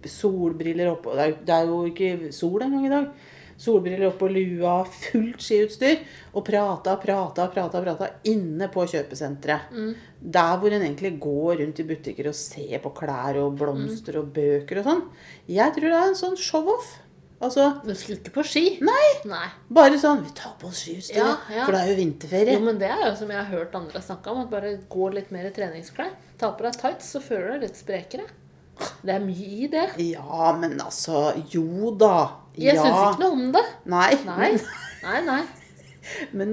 Speaker 2: solbriller oppå Det er jo- ikke sol engang i dag. Solbriller oppå lua, fullt skiutstyr. Og prata, prata, prata, prata inne på kjøpesenteret.
Speaker 1: Mm.
Speaker 2: Der hvor en egentlig går rundt i butikker og ser på klær og blomster og bøker og sånn. Jeg tror det er en sånn show-off. Altså
Speaker 1: Men skulle ikke på ski.
Speaker 2: Nei!
Speaker 1: Nei.
Speaker 2: Bare sånn Vi tar på oss skiutstyret,
Speaker 1: Ja, ja.
Speaker 2: for det er jo vinterferie.
Speaker 1: Jo, men det er jo som jeg har hørt andre snakke om, at bare gå litt mer i treningsklær. Ta på deg tights, så føler du deg litt sprekere. Det er mye i det.
Speaker 2: Ja, men altså Jo da.
Speaker 1: Jeg
Speaker 2: ja.
Speaker 1: syns ikke noe om det.
Speaker 2: Nei.
Speaker 1: Nei. [laughs] Nei, nei.
Speaker 2: Men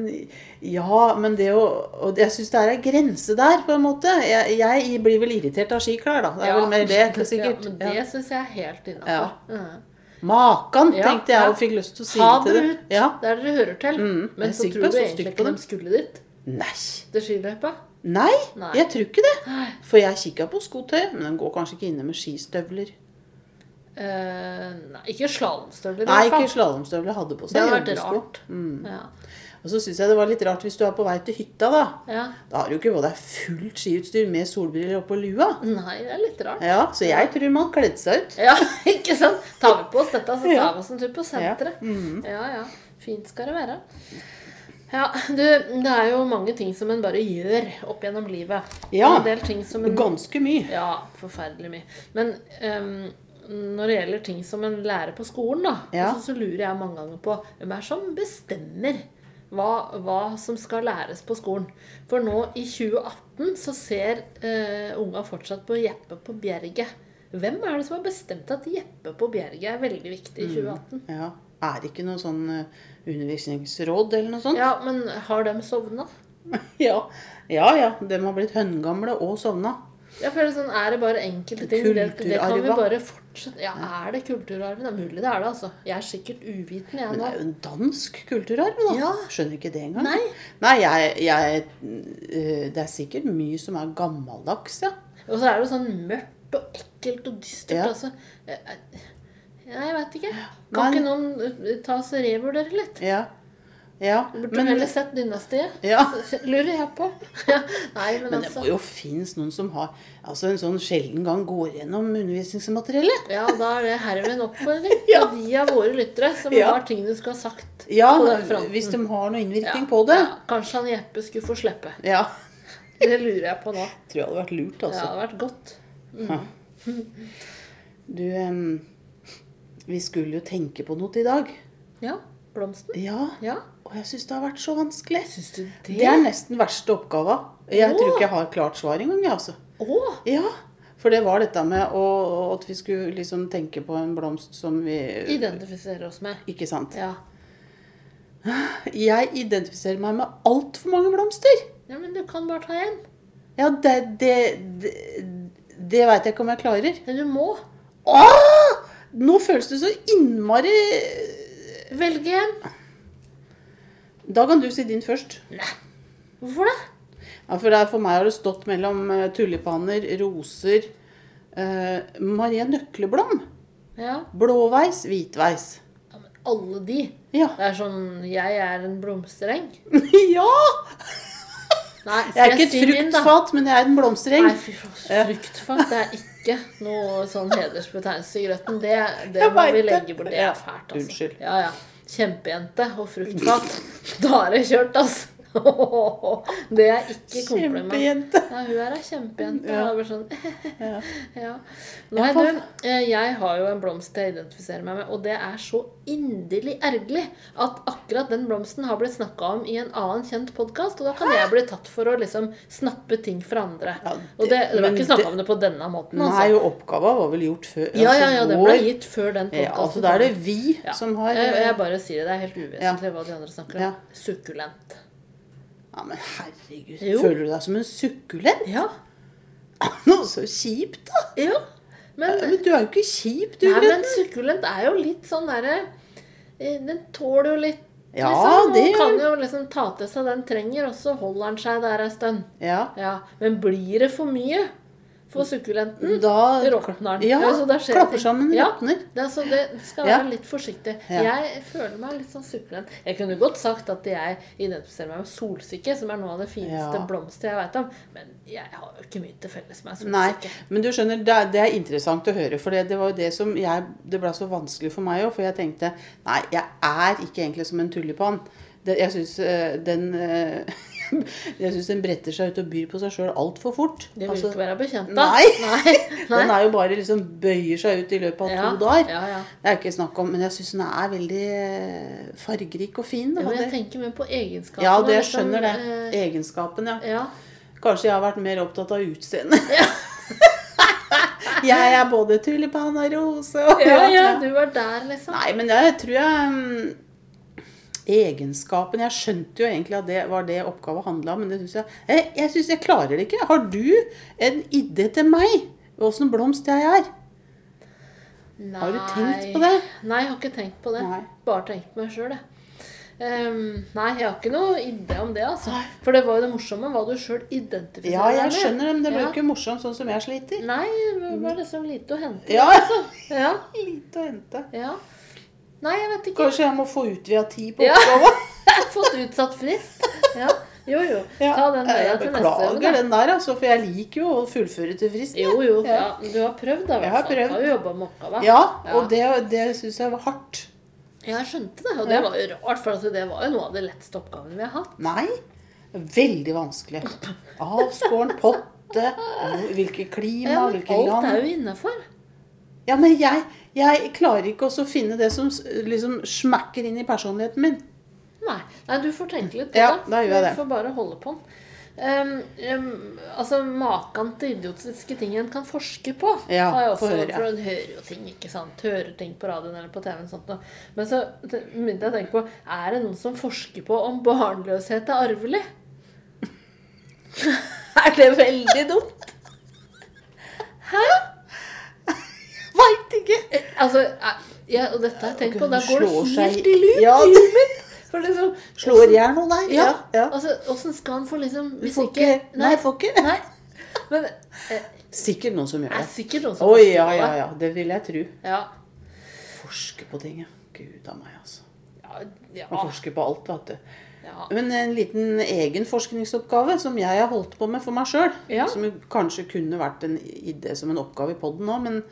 Speaker 2: ja, men det å Og jeg syns det er ei grense der, på en måte. Jeg, jeg blir vel irritert av skiklær, da. Det er
Speaker 1: Ja.
Speaker 2: vel mer det, [laughs] er sikkert.
Speaker 1: Ja, men det
Speaker 2: Ja.
Speaker 1: syns jeg er helt innafor.
Speaker 2: Ja.
Speaker 1: Ja.
Speaker 2: Makan,
Speaker 1: Ja,
Speaker 2: tenkte jeg, og fikk lyst til å si
Speaker 1: Ta
Speaker 2: det til dem
Speaker 1: dere
Speaker 2: det.
Speaker 1: ut
Speaker 2: Ja.
Speaker 1: der dere hører til.
Speaker 2: Mm,
Speaker 1: Men så tror du egentlig ikke de skulle dit.
Speaker 2: Nei.
Speaker 1: Til skiløypa.
Speaker 2: Nei,
Speaker 1: Nei.
Speaker 2: jeg tror ikke det. For jeg kikka på skotøy, men den går kanskje ikke inne med skistøvler.
Speaker 1: Uh, nei, ikke slalåmstøvler
Speaker 2: Nei, ikke slalåmstøvler hadde på seg.
Speaker 1: Det hadde vært rart.
Speaker 2: Mm.
Speaker 1: Ja.
Speaker 2: Og så syns jeg det var litt rart hvis du er på vei til hytta, da.
Speaker 1: Ja.
Speaker 2: Da har du ikke på deg fullt skiutstyr med solbriller oppå lua.
Speaker 1: Nei, det er litt rart.
Speaker 2: Ja, Så jeg tror man kledde seg ut.
Speaker 1: Ja, [laughs] ikke sant? Tar vi på oss dette, så
Speaker 2: Ja.
Speaker 1: tar vi oss en tur på senteret.
Speaker 2: Mhm.
Speaker 1: Ja, ja. Fint skal det være. Ja, du, det er jo mange ting som en bare gjør opp gjennom livet.
Speaker 2: Ja.
Speaker 1: En del ting som en
Speaker 2: Ganske mye.
Speaker 1: Ja, forferdelig mye. Men um, når det gjelder ting som en lærer på skolen, da,
Speaker 2: Ja.
Speaker 1: så, så lurer jeg mange ganger på hvem er som bestemmer hva, hva som skal læres på skolen. For nå i 2018 så ser eh, unga fortsatt på Jeppe på Bjerget. Hvem er det som har bestemt at Jeppe på Bjerget er veldig viktig i 2018?
Speaker 2: Ja. Er det ikke noe sånn eh, undervisningsråd eller noe sånt?
Speaker 1: Ja, men har de sovna? [laughs]
Speaker 2: Ja, ja. ja. De har blitt høngamle og sovna.
Speaker 1: Jeg føler sånn, Er det bare enkelte ting? Det, det kan vi bare fortsette Ja, er det kulturarven? Det er mulig det er det, altså. Jeg er sikkert uviten, jeg
Speaker 2: Men det er jo en dansk kulturarv, da.
Speaker 1: Ja.
Speaker 2: Skjønner ikke det engang.
Speaker 1: Nei.
Speaker 2: Nei, jeg, jeg eh, Det er sikkert mye som er gammeldags, ja.
Speaker 1: Og så er det jo sånn mørkt og ekkelt og dystert.
Speaker 2: Ja.
Speaker 1: Altså. Jeg, jeg, jeg vet ikke.
Speaker 2: Men-
Speaker 1: Kan ikke noen ta oss og revurdere litt?
Speaker 2: Ja. Ja.
Speaker 1: Burde
Speaker 2: Men,
Speaker 1: heller sett Dynastiet.
Speaker 2: ja.
Speaker 1: Lurer jeg på. [laughs] Ja. [laughs] Nei, men,
Speaker 2: men det
Speaker 1: altså
Speaker 2: må jo finnes noen som har altså en sånn sjelden gang går gjennom undervisningsmateriellet.
Speaker 1: Ja, da er det herved en oppfordring [laughs]
Speaker 2: Ja.
Speaker 1: til de av våre lyttere som
Speaker 2: Ja.
Speaker 1: har ting du skulle ha sagt.
Speaker 2: Ja, hvis de har noe innvirkning på det.
Speaker 1: Ja, kanskje han Jeppe skulle få slippe.
Speaker 2: Ja.
Speaker 1: Det lurer jeg på nå.
Speaker 2: Tror jeg hadde vært lurt,
Speaker 1: altså. det hadde vært godt.
Speaker 2: Du, um, vi skulle jo tenke på noe til i dag.
Speaker 1: Ja. Blomsten.
Speaker 2: Ja.
Speaker 1: Ja.
Speaker 2: Og jeg syns det har vært så vanskelig.
Speaker 1: Synes du
Speaker 2: Det det er nesten verste oppgava. Jeg tror ikke jeg har klart svar engang, jeg, altså.
Speaker 1: Åh.
Speaker 2: Ja. For det var dette med å, at vi skulle liksom tenke på en blomst som vi
Speaker 1: Identifisere oss med.
Speaker 2: Ikke sant.
Speaker 1: Ja.
Speaker 2: Jeg identifiserer meg med altfor mange blomster.
Speaker 1: ja, men du kan bare ta én.
Speaker 2: Ja, det Det, det, det veit jeg ikke om jeg klarer.
Speaker 1: Men du må.
Speaker 2: Åh! Nå føles det så innmari
Speaker 1: Velge en.
Speaker 2: Da kan du si din først.
Speaker 1: Nei. Hvorfor det?
Speaker 2: Ja, For, det er, for meg har det stått mellom eh, tulipaner, roser, eh, Marie Nøkleblom,
Speaker 1: Ja.
Speaker 2: blåveis, hvitveis.
Speaker 1: ja men alle de.
Speaker 2: Ja.
Speaker 1: Det er sånn Jeg er en blomstereng. [laughs]
Speaker 2: ja!
Speaker 1: Nei,
Speaker 2: Jeg er ikke et
Speaker 1: si
Speaker 2: fruktfat, men jeg er en blomstereng.
Speaker 1: Nei, fy. Fruktfat det er ikke noe sånn hedersbetegnelse i grøten. Det, det må vi legge bort. Det er fælt, altså.
Speaker 2: Unnskyld.
Speaker 1: Ja, ja. Kjempejente og fruktfat. [laughs] Da er det kjørt, altså. [laughs] Det er ikke kompliment.
Speaker 2: Kjempejente.
Speaker 1: Ja, hun er ei kjempejente.
Speaker 2: Ja.
Speaker 1: Jeg, sånn, [laughs]
Speaker 2: Ja.
Speaker 1: ja. Nei, du, eh, jeg har jo en blomst jeg identifiserer meg med, og det er så inderlig ergerlig at akkurat den blomsten har blitt snakka om i en annen kjent podkast, og da kan jeg bli tatt for å liksom snappe ting fra andre.
Speaker 2: Ja,
Speaker 1: og det, det var ikke snakka om det på denne måten,
Speaker 2: Nei,
Speaker 1: altså.
Speaker 2: og oppgava var vel gjort før.
Speaker 1: Ja, ja, ja,
Speaker 2: altså,
Speaker 1: den ble gitt før den
Speaker 2: Ja, altså da er det vi
Speaker 1: Ja.
Speaker 2: som har
Speaker 1: jeg,
Speaker 2: eh,
Speaker 1: jeg bare sier det. Det er helt uvesentlig hva de andre snakker om.
Speaker 2: Ja.
Speaker 1: Sukkulent.
Speaker 2: Ja, men herregud.
Speaker 1: Jo.
Speaker 2: Føler du deg som en sukkulent?
Speaker 1: Ja.
Speaker 2: Noe så kjipt, da.
Speaker 1: ja. Men,
Speaker 2: Men du er jo ikke kjip, du,
Speaker 1: nei, men
Speaker 2: Grete.
Speaker 1: sukkulent er jo litt sånn derre eh, Den tåler jo litt
Speaker 2: Ja,
Speaker 1: liksom,
Speaker 2: det
Speaker 1: Og kan jo liksom ta til seg den trenger, og så holder den seg der en stund.
Speaker 2: Ja.
Speaker 1: Ja, Men blir det for mye for sukkulenten,
Speaker 2: Da
Speaker 1: råkner den.
Speaker 2: Ja,
Speaker 1: altså,
Speaker 2: klapper sammen
Speaker 1: og
Speaker 2: råkner.
Speaker 1: Ja, det, altså, det skal
Speaker 2: Ja.
Speaker 1: være litt forsiktig.
Speaker 2: Ja.
Speaker 1: Jeg føler meg litt sånn sukkulent. Jeg kunne godt sagt at jeg identifiserer meg med solsikke, som er noe av det fineste
Speaker 2: Ja.
Speaker 1: blomster jeg vet om. Men jeg har jo ikke mye til felles med
Speaker 2: Nei, men du skjønner, det er, det er interessant å høre. For det, det var jo det som jeg, det ble så vanskelig for meg òg. For jeg tenkte nei, jeg er ikke egentlig som en tulipan. Det, jeg syns den eh, [laughs] [laughs] Jeg synes den bretter seg ut og byr på seg sjøl altfor fort.
Speaker 1: Det vil
Speaker 2: Altså,
Speaker 1: ikke være bekjent av.
Speaker 2: nei. [laughs]
Speaker 1: nei. [laughs]
Speaker 2: Den er jo bare liksom bøyer seg ut i løpet av
Speaker 1: Ja,
Speaker 2: to dager.
Speaker 1: ja, ja.
Speaker 2: Det er ikke snakk om, men jeg syns den er veldig eh, fargerik og fin. Da.
Speaker 1: Jo, jeg
Speaker 2: Det-
Speaker 1: tenker mer på egenskapene.
Speaker 2: Ja, det jeg
Speaker 1: liksom,
Speaker 2: skjønner det.
Speaker 1: eh,
Speaker 2: Egenskapen, ja.
Speaker 1: Ja.
Speaker 2: Kanskje jeg har vært mer opptatt av utseendet. jeg er både tulipan og rose og
Speaker 1: ja, ja, du var der, liksom.
Speaker 2: Nei, men jeg tror jeg mm, Egenskapen Jeg skjønte jo egentlig at det var det oppgaven handla om, men det synes jeg Jeg, jeg syns jeg klarer det ikke. Har du en idé til meg? Åssen blomst jeg er? Har du tenkt på det?
Speaker 1: Nei, jeg har ikke tenkt på det.
Speaker 2: Nei.
Speaker 1: Bare tenkt på meg sjøl, jeg. Um, nei, jeg har ikke noe idé om det, altså. For det var jo det morsomme hva du sjøl identifiserer
Speaker 2: Ja, jeg
Speaker 1: med.
Speaker 2: skjønner det, men det ble jo
Speaker 1: Ja.
Speaker 2: ikke morsomt sånn som jeg sliter.
Speaker 1: Nei, det var liksom lite å hente.
Speaker 2: Ja.
Speaker 1: Altså. Ja, [laughs]
Speaker 2: Lite å hente.
Speaker 1: ja. Nei, jeg vet ikke.
Speaker 2: Kanskje jeg må få utvida tid på
Speaker 1: Ja.
Speaker 2: oppgava? [laughs]
Speaker 1: Fått utsatt frist. Ja. Jo, jo.
Speaker 2: Ja,
Speaker 1: Ta den med deg til neste
Speaker 2: beklager den der, altså, for jeg liker jo å fullføre til fristen.
Speaker 1: Jo, jo.
Speaker 2: Ja.
Speaker 1: Ja. Du har prøvd, da.
Speaker 2: Jeg har prøvd.
Speaker 1: Du Har jo jobba med oppgava.
Speaker 2: Ja,
Speaker 1: Ja.
Speaker 2: og det, det syns jeg var hardt.
Speaker 1: Ja, jeg skjønte det. Og det var jo rart, for altså, det var jo noe av de letteste oppgavene vi har hatt.
Speaker 2: Nei, veldig vanskelig. Avskåren potte, hvilke klima,
Speaker 1: Ja,
Speaker 2: land
Speaker 1: alt er jo innafor.
Speaker 2: Ja, men jeg, jeg klarer ikke å finne det som liksom smakker inn i personligheten min.
Speaker 1: Nei. Nei, du får tenke litt på
Speaker 2: Ja,
Speaker 1: det.
Speaker 2: da gjør jeg det.
Speaker 1: Du får bare holde på den. Um, um, altså Maken til idiotiske ting en kan forske på.
Speaker 2: Ja,
Speaker 1: har jeg også,
Speaker 2: høre.
Speaker 1: For en hører jo ting, ikke sant. Hører ting på radioen eller på TV-en. Sånt, og. Men så begynte jeg å tenke på Er det noen som forsker på om barnløshet er arvelig? [laughs] er det veldig dumt?
Speaker 2: Veit ikke!
Speaker 1: Eh, Altså, eh, ja, og dette har jeg tenkt på. Da går det helt i lut
Speaker 2: Ja.
Speaker 1: i huet mitt. For liksom,
Speaker 2: Slår i hjel noe der.
Speaker 1: Ja,
Speaker 2: Ja.
Speaker 1: altså, Åssen skal han få liksom Hvis
Speaker 2: får
Speaker 1: ikke
Speaker 2: ikke Nei, får ikke. [laughs]
Speaker 1: Nei. Men eh,
Speaker 2: Sikkert noen som gjør
Speaker 1: det er sikkert noen som forsker
Speaker 2: ja, ja, ja. Det vil jeg tro.
Speaker 1: Ja.
Speaker 2: Forske på ting, ja. Gud a meg, altså.
Speaker 1: Ja, ja,
Speaker 2: Man forsker på alt, vet du.
Speaker 1: ja.
Speaker 2: Men en liten egen forskningsoppgave som jeg har holdt på med for meg sjøl,
Speaker 1: Ja.
Speaker 2: som kanskje kunne vært en idé som en oppgave i poden òg, men,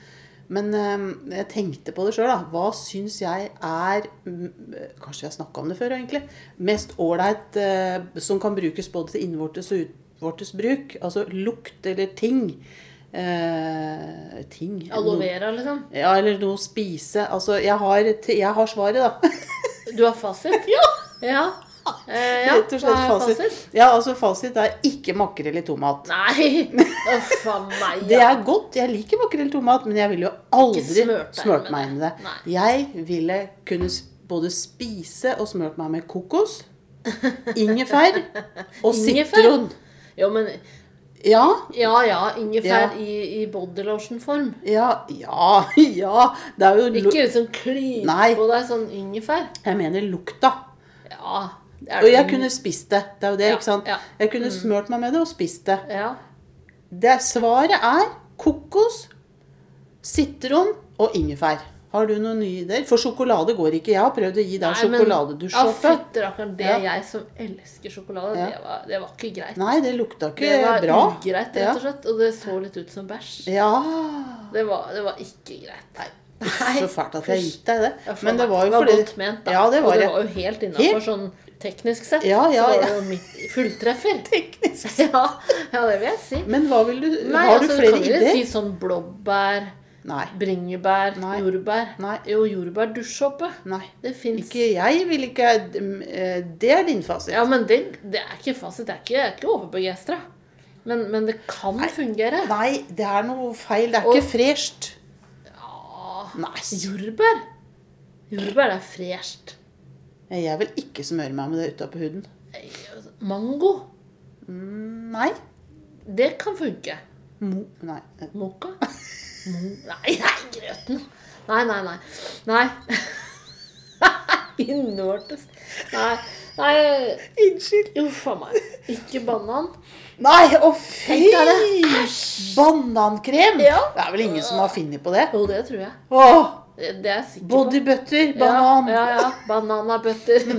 Speaker 2: men eh, jeg tenkte på det sjøl, da. Hva syns jeg er mm, Kanskje jeg har snakka om det før, egentlig. Mest ålreit eh, som kan brukes både til innvortes og utvortes bruk. Altså lukt eller ting. Eh, ting
Speaker 1: Aloe vera, liksom.
Speaker 2: Ja, eller noe å spise. Altså, jeg har, jeg har svaret, da.
Speaker 1: Du har fasit? [laughs] ja. ja. Eh, [laughs] ja.
Speaker 2: Rett og slett
Speaker 1: Hva er
Speaker 2: fasit.
Speaker 1: fasit?
Speaker 2: Ja, altså fasit er ikke makrell i tomat.
Speaker 1: Nei! Uff a meg.
Speaker 2: Det er godt. Jeg liker makrell i tomat, men jeg ville jo aldri
Speaker 1: smørt
Speaker 2: meg inn i det.
Speaker 1: Nei.
Speaker 2: Jeg ville kunne både spise og smørt meg med kokos, ingefær [laughs] og sitron.
Speaker 1: Jo, men
Speaker 2: Ja,
Speaker 1: ja ja, ingefær
Speaker 2: Ja.
Speaker 1: i, i bodylotion-form.
Speaker 2: ja, ja, [laughs] ja. Det er jo
Speaker 1: Ikke liksom klype på deg sånn ingefær.
Speaker 2: Jeg mener lukta.
Speaker 1: Ja. Det
Speaker 2: Og jeg kunne spist det. Det er jo det,
Speaker 1: Ja,
Speaker 2: ikke sant?
Speaker 1: ja. Mm.
Speaker 2: Jeg kunne smørt meg med det og spist det.
Speaker 1: Ja.
Speaker 2: det svaret er kokos, sitron og ingefær. Har du noen nye ideer? For sjokolade går ikke. Jeg har prøvd å gi deg
Speaker 1: Nei, men-
Speaker 2: sjokoladedusj
Speaker 1: Ja, fytter akkurat. Det
Speaker 2: Ja.
Speaker 1: jeg som elsker sjokolade,
Speaker 2: Ja.
Speaker 1: det, var, det var ikke greit.
Speaker 2: Nei, det lukta ikke bra.
Speaker 1: Det var
Speaker 2: bra.
Speaker 1: ugreit, rett og slett. Og det så litt ut som bæsj.
Speaker 2: Ja.
Speaker 1: Det var, det var ikke greit.
Speaker 2: Nei, Nei. Så fælt at jeg gitt deg det. Men det var jo fordi
Speaker 1: godt ment, da.
Speaker 2: Ja, det var
Speaker 1: og det
Speaker 2: det.
Speaker 1: var jo helt innafor sånn teknisk sett.
Speaker 2: Ja, ja,
Speaker 1: så var det jo midt fulltreffer. [laughs]
Speaker 2: Teknisk.
Speaker 1: Ja, ja, det vil jeg si.
Speaker 2: Men hva vil du
Speaker 1: Nei,
Speaker 2: Har du
Speaker 1: altså,
Speaker 2: flere
Speaker 1: kan
Speaker 2: ikke
Speaker 1: si sånn blåbær,
Speaker 2: Nei.
Speaker 1: bringebær,
Speaker 2: Nei.
Speaker 1: jordbær.
Speaker 2: Nei.
Speaker 1: Jo, jordbærdusjsåpe.
Speaker 2: Nei.
Speaker 1: Det fins.
Speaker 2: Ikke jeg vil ikke eh, Det er din fasit.
Speaker 1: Ja, men det, det er ikke fasit. Jeg er ikke, jeg er ikke overbegeistra. Men, men det kan fungere.
Speaker 2: Nei, det er noe feil. Det er
Speaker 1: Og-
Speaker 2: ikke fresht.
Speaker 1: Ja,
Speaker 2: Nei.
Speaker 1: jordbær. Jordbær er fresht.
Speaker 2: Jeg vil ikke smøre meg med det utapå huden.
Speaker 1: Mango,
Speaker 2: Nei.
Speaker 1: det kan funke.
Speaker 2: Mo... Nei.
Speaker 1: Mokka? Mo nei, [laughs] nei, grøten. Nei, nei, nei. Nei. [laughs] Innvortes. Nei. Nei.
Speaker 2: Unnskyld.
Speaker 1: Uff a meg. Ikke banan.
Speaker 2: Nei, å fy! Banankrem!
Speaker 1: Ja.
Speaker 2: Det er vel ingen som har funnet på det?
Speaker 1: Jo, det tror jeg.
Speaker 2: Åh,
Speaker 1: Det, det er jeg sikker på.
Speaker 2: butter, banan.
Speaker 1: Ja, ja. ja. Bananabøtter. [laughs]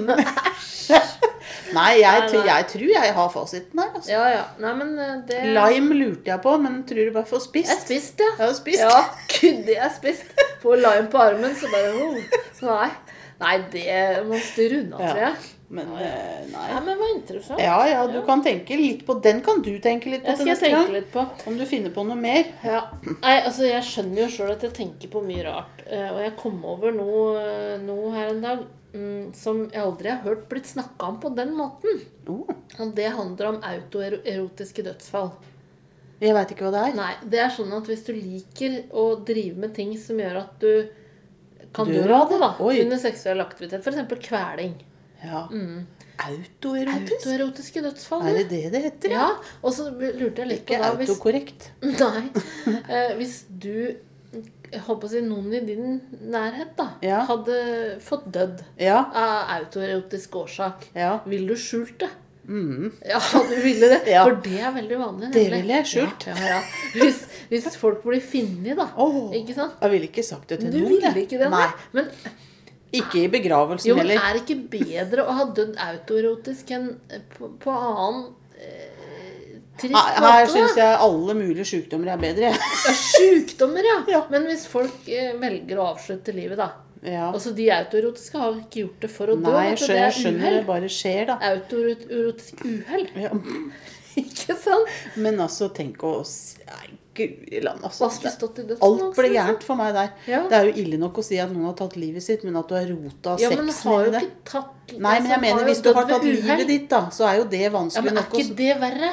Speaker 2: Nei, jeg,
Speaker 1: Nei,
Speaker 2: tror-
Speaker 1: nei.
Speaker 2: jeg tror jeg har fasiten her. Altså.
Speaker 1: ja, ja. Nei, men eh, det
Speaker 2: Lime lurte jeg på, men tror du bare får
Speaker 1: Jeg
Speaker 2: spist?
Speaker 1: ja.
Speaker 2: Jeg har spist.
Speaker 1: Ja, gud, det er spist. Få lime på armen, så bare oh. Nei. Nei, det må styre unna,
Speaker 2: Ja.
Speaker 1: tror jeg.
Speaker 2: Men nei.
Speaker 1: nei. Ja, men var interessant.
Speaker 2: Ja, ja, du kan tenke litt på Den kan du tenke litt på
Speaker 1: Jeg skal tenke litt på.
Speaker 2: Om du finner på noe mer.
Speaker 1: Ja. Nei, altså jeg skjønner jo sjøl at jeg tenker på mye rart. Eh, Og jeg kom over noe, noe her en dag mm, som jeg aldri har hørt blitt snakka om på den måten.
Speaker 2: Oh,
Speaker 1: Og det handler om autoerotiske dødsfall.
Speaker 2: jeg veit ikke hva det er.
Speaker 1: Nei, det er sånn at hvis du liker å drive med ting som gjør at du kan dø
Speaker 2: av
Speaker 1: det, da.
Speaker 2: Oi.
Speaker 1: under seksuell aktivitet, f.eks. kveling.
Speaker 2: Ja.
Speaker 1: Mm.
Speaker 2: Autoerotisk?
Speaker 1: Autoerotiske dødsfall.
Speaker 2: Er det det det heter?
Speaker 1: Ja, og så lurte jeg litt
Speaker 2: Ikke
Speaker 1: på da hvis
Speaker 2: autokorrekt. [laughs]
Speaker 1: Nei. Eh, hvis du jeg på å si noen i din nærhet da,
Speaker 2: Ja.
Speaker 1: hadde fått dødd
Speaker 2: Ja.
Speaker 1: av autoerotisk årsak,
Speaker 2: Ja.
Speaker 1: ville du skjult det?
Speaker 2: Mm.
Speaker 1: Ja, [laughs] du ville det.
Speaker 2: Ja.
Speaker 1: For det er veldig vanlig.
Speaker 2: Det
Speaker 1: nemlig.
Speaker 2: ville jeg skjult.
Speaker 1: Ja, ja. Hvis, hvis folk blir funnet, da.
Speaker 2: Oh,
Speaker 1: Ikke sant?
Speaker 2: Jeg ville ikke sagt det til
Speaker 1: Du
Speaker 2: noen.
Speaker 1: ville
Speaker 2: jeg.
Speaker 1: ikke det, nei. Men
Speaker 2: Ikke i begravelsen
Speaker 1: Jo, men er det ikke bedre å ha dødd autoerotisk enn på, på annen trist
Speaker 2: Her, her syns jeg alle mulige sykdommer er bedre.
Speaker 1: Ja, sykdommer, ja. [laughs]
Speaker 2: Ja.
Speaker 1: Men hvis folk eh, velger å avslutte livet, da.
Speaker 2: Ja.
Speaker 1: Altså, De autoerotiske har ikke gjort det for å dø.
Speaker 2: Nei,
Speaker 1: jeg
Speaker 2: jeg
Speaker 1: det er
Speaker 2: skjønner det bare skjer, da.
Speaker 1: Autoerotisk uhell.
Speaker 2: Ja. [laughs]
Speaker 1: Ikke sant?
Speaker 2: Men altså, tenk å Nei, guri land, altså. Alt
Speaker 1: dødsannonsen?
Speaker 2: ble
Speaker 1: liksom?
Speaker 2: gærent for meg der.
Speaker 1: Ja.
Speaker 2: Det er jo ille nok å si at noen har tatt livet sitt, men at du har rota
Speaker 1: Ja, men
Speaker 2: sexen
Speaker 1: har jo ikke tatt
Speaker 2: Nei, men jeg
Speaker 1: altså,
Speaker 2: mener hvis du har tatt livet ditt, da, så er jo det
Speaker 1: Ja,
Speaker 2: vanskelig
Speaker 1: men er
Speaker 2: nok å
Speaker 1: ikke det verre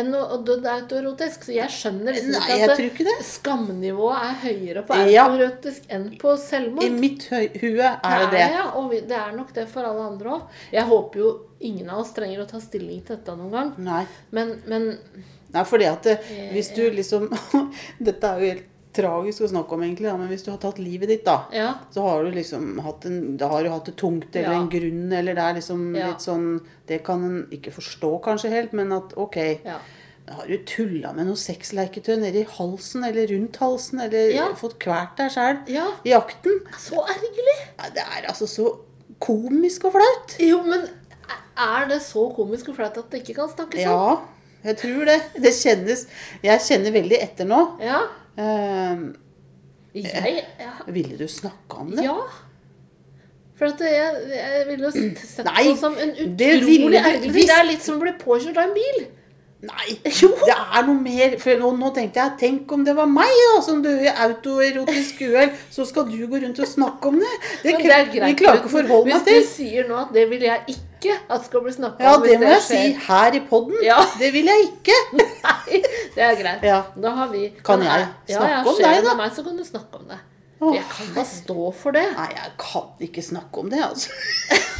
Speaker 1: enn å, å dø autoerotisk? Så jeg skjønner liksom
Speaker 2: Nei,
Speaker 1: ikke at
Speaker 2: det.
Speaker 1: skamnivået er høyere på
Speaker 2: Ja.
Speaker 1: enn på selvmord.
Speaker 2: I mitt hue er det det.
Speaker 1: ja, og vi, det er nok det for alle andre òg. Jeg håper jo ingen av oss trenger å ta stilling til dette noen gang.
Speaker 2: Nei.
Speaker 1: Men, men
Speaker 2: Nei, fordi at det, hvis du liksom [laughs] Dette er jo helt tragisk å snakke om, egentlig, men hvis du har tatt livet ditt, da,
Speaker 1: ja.
Speaker 2: så har du liksom hatt en, da har du hatt det tungt eller
Speaker 1: Ja.
Speaker 2: en grunn, eller det er liksom litt sånn Det kan en ikke forstå kanskje helt, men at ok. Har du tulla med noe sexleketøy nedi halsen eller rundt halsen, eller fått kvært deg sjæl i jakten?
Speaker 1: Så ergerlig!
Speaker 2: Det er altså så komisk og flaut.
Speaker 1: Jo, men er det så komisk og flaut at det ikke kan snakkes om?
Speaker 2: Ja, jeg tror det. Det kjennes Jeg kjenner veldig etter nå.
Speaker 1: Ja.
Speaker 2: Ehm,
Speaker 1: Jeg ja.
Speaker 2: ville du snakke om det?
Speaker 1: ja. For at jeg, jeg ville jo sett
Speaker 2: Nei,
Speaker 1: det som en utrolig ergerlig
Speaker 2: hvis-
Speaker 1: Det er litt som å bli påkjørt av en bil.
Speaker 2: Nei, [laughs]
Speaker 1: Jo.
Speaker 2: det er noe mer. For nå, nå tenkte jeg Tenk om det var meg da, som døde i autoerotisk uhell. Så skal du gå rundt og snakke om det. Det,
Speaker 1: Men det er greit.
Speaker 2: Vi klarer ikke å forholde meg til.
Speaker 1: Hvis du sier nå at det vil jeg ikke at skal bli snakka
Speaker 2: Ja,
Speaker 1: om Ja,
Speaker 2: det må jeg si her i poden.
Speaker 1: Ja.
Speaker 2: Det vil jeg ikke. [laughs]
Speaker 1: Nei, det er greit.
Speaker 2: Ja.
Speaker 1: Da har vi
Speaker 2: Kan
Speaker 1: jeg
Speaker 2: jeg
Speaker 1: om deg
Speaker 2: snakke
Speaker 1: ja,
Speaker 2: om
Speaker 1: skjer
Speaker 2: deg,
Speaker 1: det
Speaker 2: da?
Speaker 1: med meg, så kan du snakke om det. For jeg kan bare stå for det.
Speaker 2: Nei, jeg kan ikke snakke om det, altså.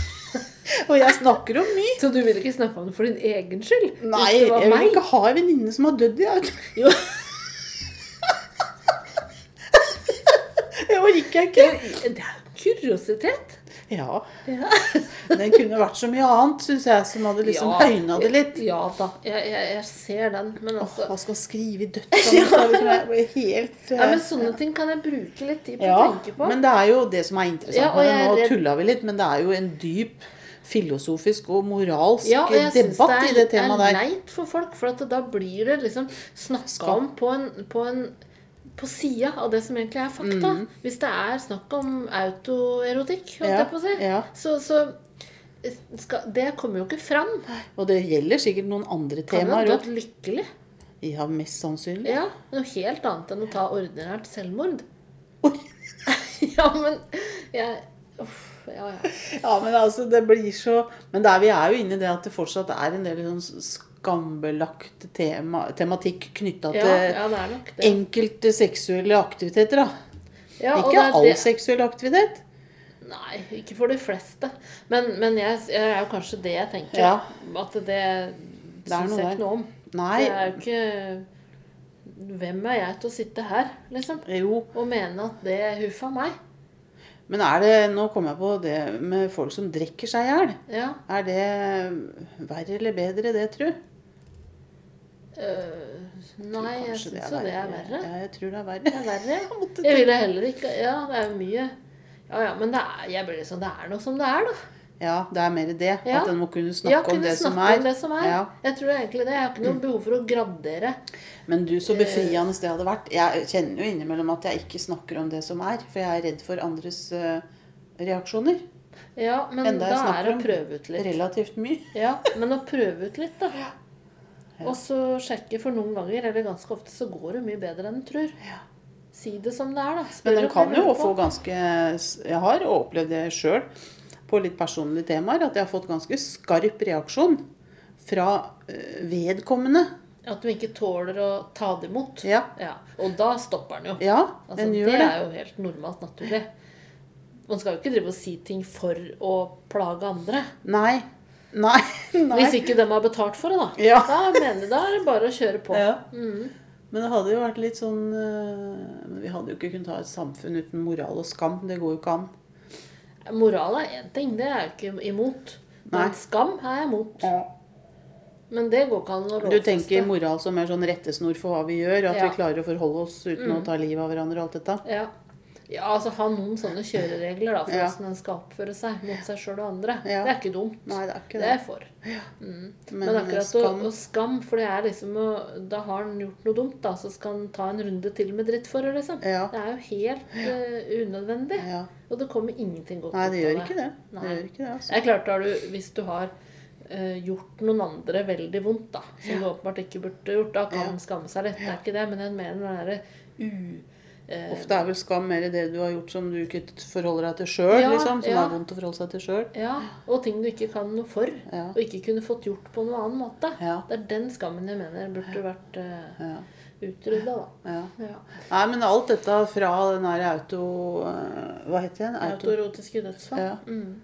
Speaker 2: [laughs] og jeg snakker om mye.
Speaker 1: Så du vil ikke snakke om det for din egen skyld?
Speaker 2: Nei, jeg vil
Speaker 1: meg?
Speaker 2: ikke ha en venninne som har dødd auto.
Speaker 1: Jo, [laughs]
Speaker 2: Det orker jeg ikke.
Speaker 1: det er jo kuriositet.
Speaker 2: Ja,
Speaker 1: Ja.
Speaker 2: den kunne vært så mye annet, syns jeg, som hadde liksom
Speaker 1: Ja.
Speaker 2: høyna det litt.
Speaker 1: Ja da, jeg, jeg, jeg ser den. Men
Speaker 2: Åh,
Speaker 1: altså
Speaker 2: hva skal skrive i? [laughs] Jeg blir helt eh,
Speaker 1: Nei, men Sånne ting kan jeg bruke litt tid på
Speaker 2: Ja,
Speaker 1: å tenke på.
Speaker 2: men det er jo det som er interessant
Speaker 1: Ja,
Speaker 2: med det.
Speaker 1: jeg er
Speaker 2: Nå
Speaker 1: redd-
Speaker 2: tulla vi litt, men det er jo en dyp filosofisk og moralsk
Speaker 1: ja, og jeg syns
Speaker 2: debatt
Speaker 1: det
Speaker 2: i det
Speaker 1: synes
Speaker 2: det
Speaker 1: er leit for folk, for da blir det liksom snakka om på en, på en på sida av det som egentlig er fakta. Hvis det er snakk om autoerotikk, holdt
Speaker 2: Mm. Ja,
Speaker 1: jeg på å si,
Speaker 2: ja.
Speaker 1: så, så skal, Det kommer jo ikke fram.
Speaker 2: Og det gjelder sikkert noen andre
Speaker 1: Kan jo ha
Speaker 2: temaer
Speaker 1: dødd lykkelig.
Speaker 2: Ja, mest sannsynlig.
Speaker 1: Ja, Noe helt annet enn å ta ordinært selvmord.
Speaker 2: Oi. [laughs]
Speaker 1: ja, men jeg Uff, ja, ja.
Speaker 2: Ja, men altså, det blir så Men der vi er jo inne i det at det fortsatt er en del sånn skambelagt tema, tematikk knytta
Speaker 1: Ja,
Speaker 2: til
Speaker 1: ja,
Speaker 2: enkelte seksuelle aktiviteter, da.
Speaker 1: Ja,
Speaker 2: Ikke
Speaker 1: det
Speaker 2: all
Speaker 1: det-
Speaker 2: seksuell aktivitet.
Speaker 1: Nei, ikke for de fleste. Men, men jeg, jeg er jo kanskje det jeg tenker. At det
Speaker 2: Det
Speaker 1: syns jeg ikke noe om.
Speaker 2: Nei.
Speaker 1: Det er jo ikke Hvem er jeg til å sitte her, liksom?
Speaker 2: Jo,
Speaker 1: Og mene at det huffa meg?
Speaker 2: men er det Nå kom jeg på det med folk som drikker seg i hjel.
Speaker 1: Ja.
Speaker 2: Er det verre eller bedre, det, tru?
Speaker 1: Øh, nei, jeg
Speaker 2: synes
Speaker 1: syns jo det er verre.
Speaker 2: Ja, jeg tror det er verre.
Speaker 1: Det er verre, [laughs]
Speaker 2: jeg,
Speaker 1: Jeg ville heller ikke Ja, det er jo mye Ja ja, men det er, jeg blir liksom, det er noe som det er, da.
Speaker 2: Ja, det er mer det.
Speaker 1: Ja.
Speaker 2: At en må kunne
Speaker 1: Ja,
Speaker 2: snakke om det som
Speaker 1: snakke om det som er.
Speaker 2: Ja.
Speaker 1: Jeg tror egentlig det. Jeg har ikke noe behov for å gradere.
Speaker 2: Men du, så
Speaker 1: Eh.
Speaker 2: befriende det hadde vært. Jeg kjenner jo innimellom at jeg ikke snakker om det som er, for jeg er redd for andres uh, reaksjoner.
Speaker 1: Ja, men da er det å prøve ut litt.
Speaker 2: Relativt mye.
Speaker 1: Ja, men å prøve ut litt, da. [laughs] Og så sjekke, for noen ganger, eller ganske ofte, så går det mye bedre enn du tror. Si det som det er, da. Spør
Speaker 2: Men den kan jo få ganske Jeg har opplevd det sjøl på litt personlige temaer, at jeg har fått ganske skarp reaksjon fra eh, vedkommende.
Speaker 1: At du ikke tåler å ta det imot.
Speaker 2: Ja.
Speaker 1: Og da stopper den jo.
Speaker 2: Ja,
Speaker 1: Altså,
Speaker 2: gjør
Speaker 1: det
Speaker 2: det.
Speaker 1: er jo helt normalt naturlig. Man skal jo ikke drive og si ting for å plage andre.
Speaker 2: Nei. Nei. [laughs] Nei.
Speaker 1: Hvis ikke de har betalt for det, da.
Speaker 2: Ja.
Speaker 1: Da mener jeg, da er det bare å kjøre på. [laughs]
Speaker 2: Ja.
Speaker 1: Mm.
Speaker 2: Men det hadde jo vært litt sånn eh, men Vi hadde jo ikke kunnet ha et samfunn uten moral og skam. Det går jo ikke an.
Speaker 1: Moral er én ting, det er jeg ikke imot. Men
Speaker 2: Nei.
Speaker 1: skam er jeg imot. Men det går ikke an å
Speaker 2: Du tenker moral som er sånn rettesnor for hva vi gjør, at
Speaker 1: Ja.
Speaker 2: vi klarer å forholde oss uten å ta livet av hverandre og alt dette?
Speaker 1: Ja. Ja, altså ha noen sånne kjøreregler da, for
Speaker 2: Ja.
Speaker 1: hvordan en skal oppføre seg mot seg sjøl og andre.
Speaker 2: Ja.
Speaker 1: Det er ikke dumt.
Speaker 2: Nei, det er ikke
Speaker 1: Det
Speaker 2: det.
Speaker 1: er for. for. Mm. Men,
Speaker 2: Men
Speaker 1: akkurat
Speaker 2: skam-
Speaker 1: å, å skam, for det er liksom å, Da har han gjort noe dumt, da, så skal han ta en runde til med dritt for det, liksom.
Speaker 2: Ja.
Speaker 1: Det er jo helt uh, unødvendig.
Speaker 2: Ja.
Speaker 1: Og det kommer ingenting godt
Speaker 2: Nei, det
Speaker 1: ut av
Speaker 2: gjør ikke det. Det gjør ikke det, altså.
Speaker 1: Det er klart, har du, hvis du har uh, gjort noen andre veldig vondt, da, som du åpenbart ikke burde gjort, da kan
Speaker 2: Ja.
Speaker 1: skamme seg litt. Det er ikke det, men jeg mener den derre u... eh,
Speaker 2: Ofte er vel skam mer det du har gjort som du ikke forholder deg til sjøl,
Speaker 1: Ja,
Speaker 2: liksom. Som
Speaker 1: ja.
Speaker 2: er vondt å forholde seg til sjøl.
Speaker 1: Ja, og ting du ikke kan noe for,
Speaker 2: Ja.
Speaker 1: og ikke kunne fått gjort på noen annen måte.
Speaker 2: Ja.
Speaker 1: Det er den skammen jeg mener burde vært uh,
Speaker 2: Ja.
Speaker 1: utrydda, da.
Speaker 2: Ja.
Speaker 1: Ja.
Speaker 2: Nei, men alt dette fra den der auto... eh, Hva heter den? Auto...
Speaker 1: Autorotiske dødsfall. Mm.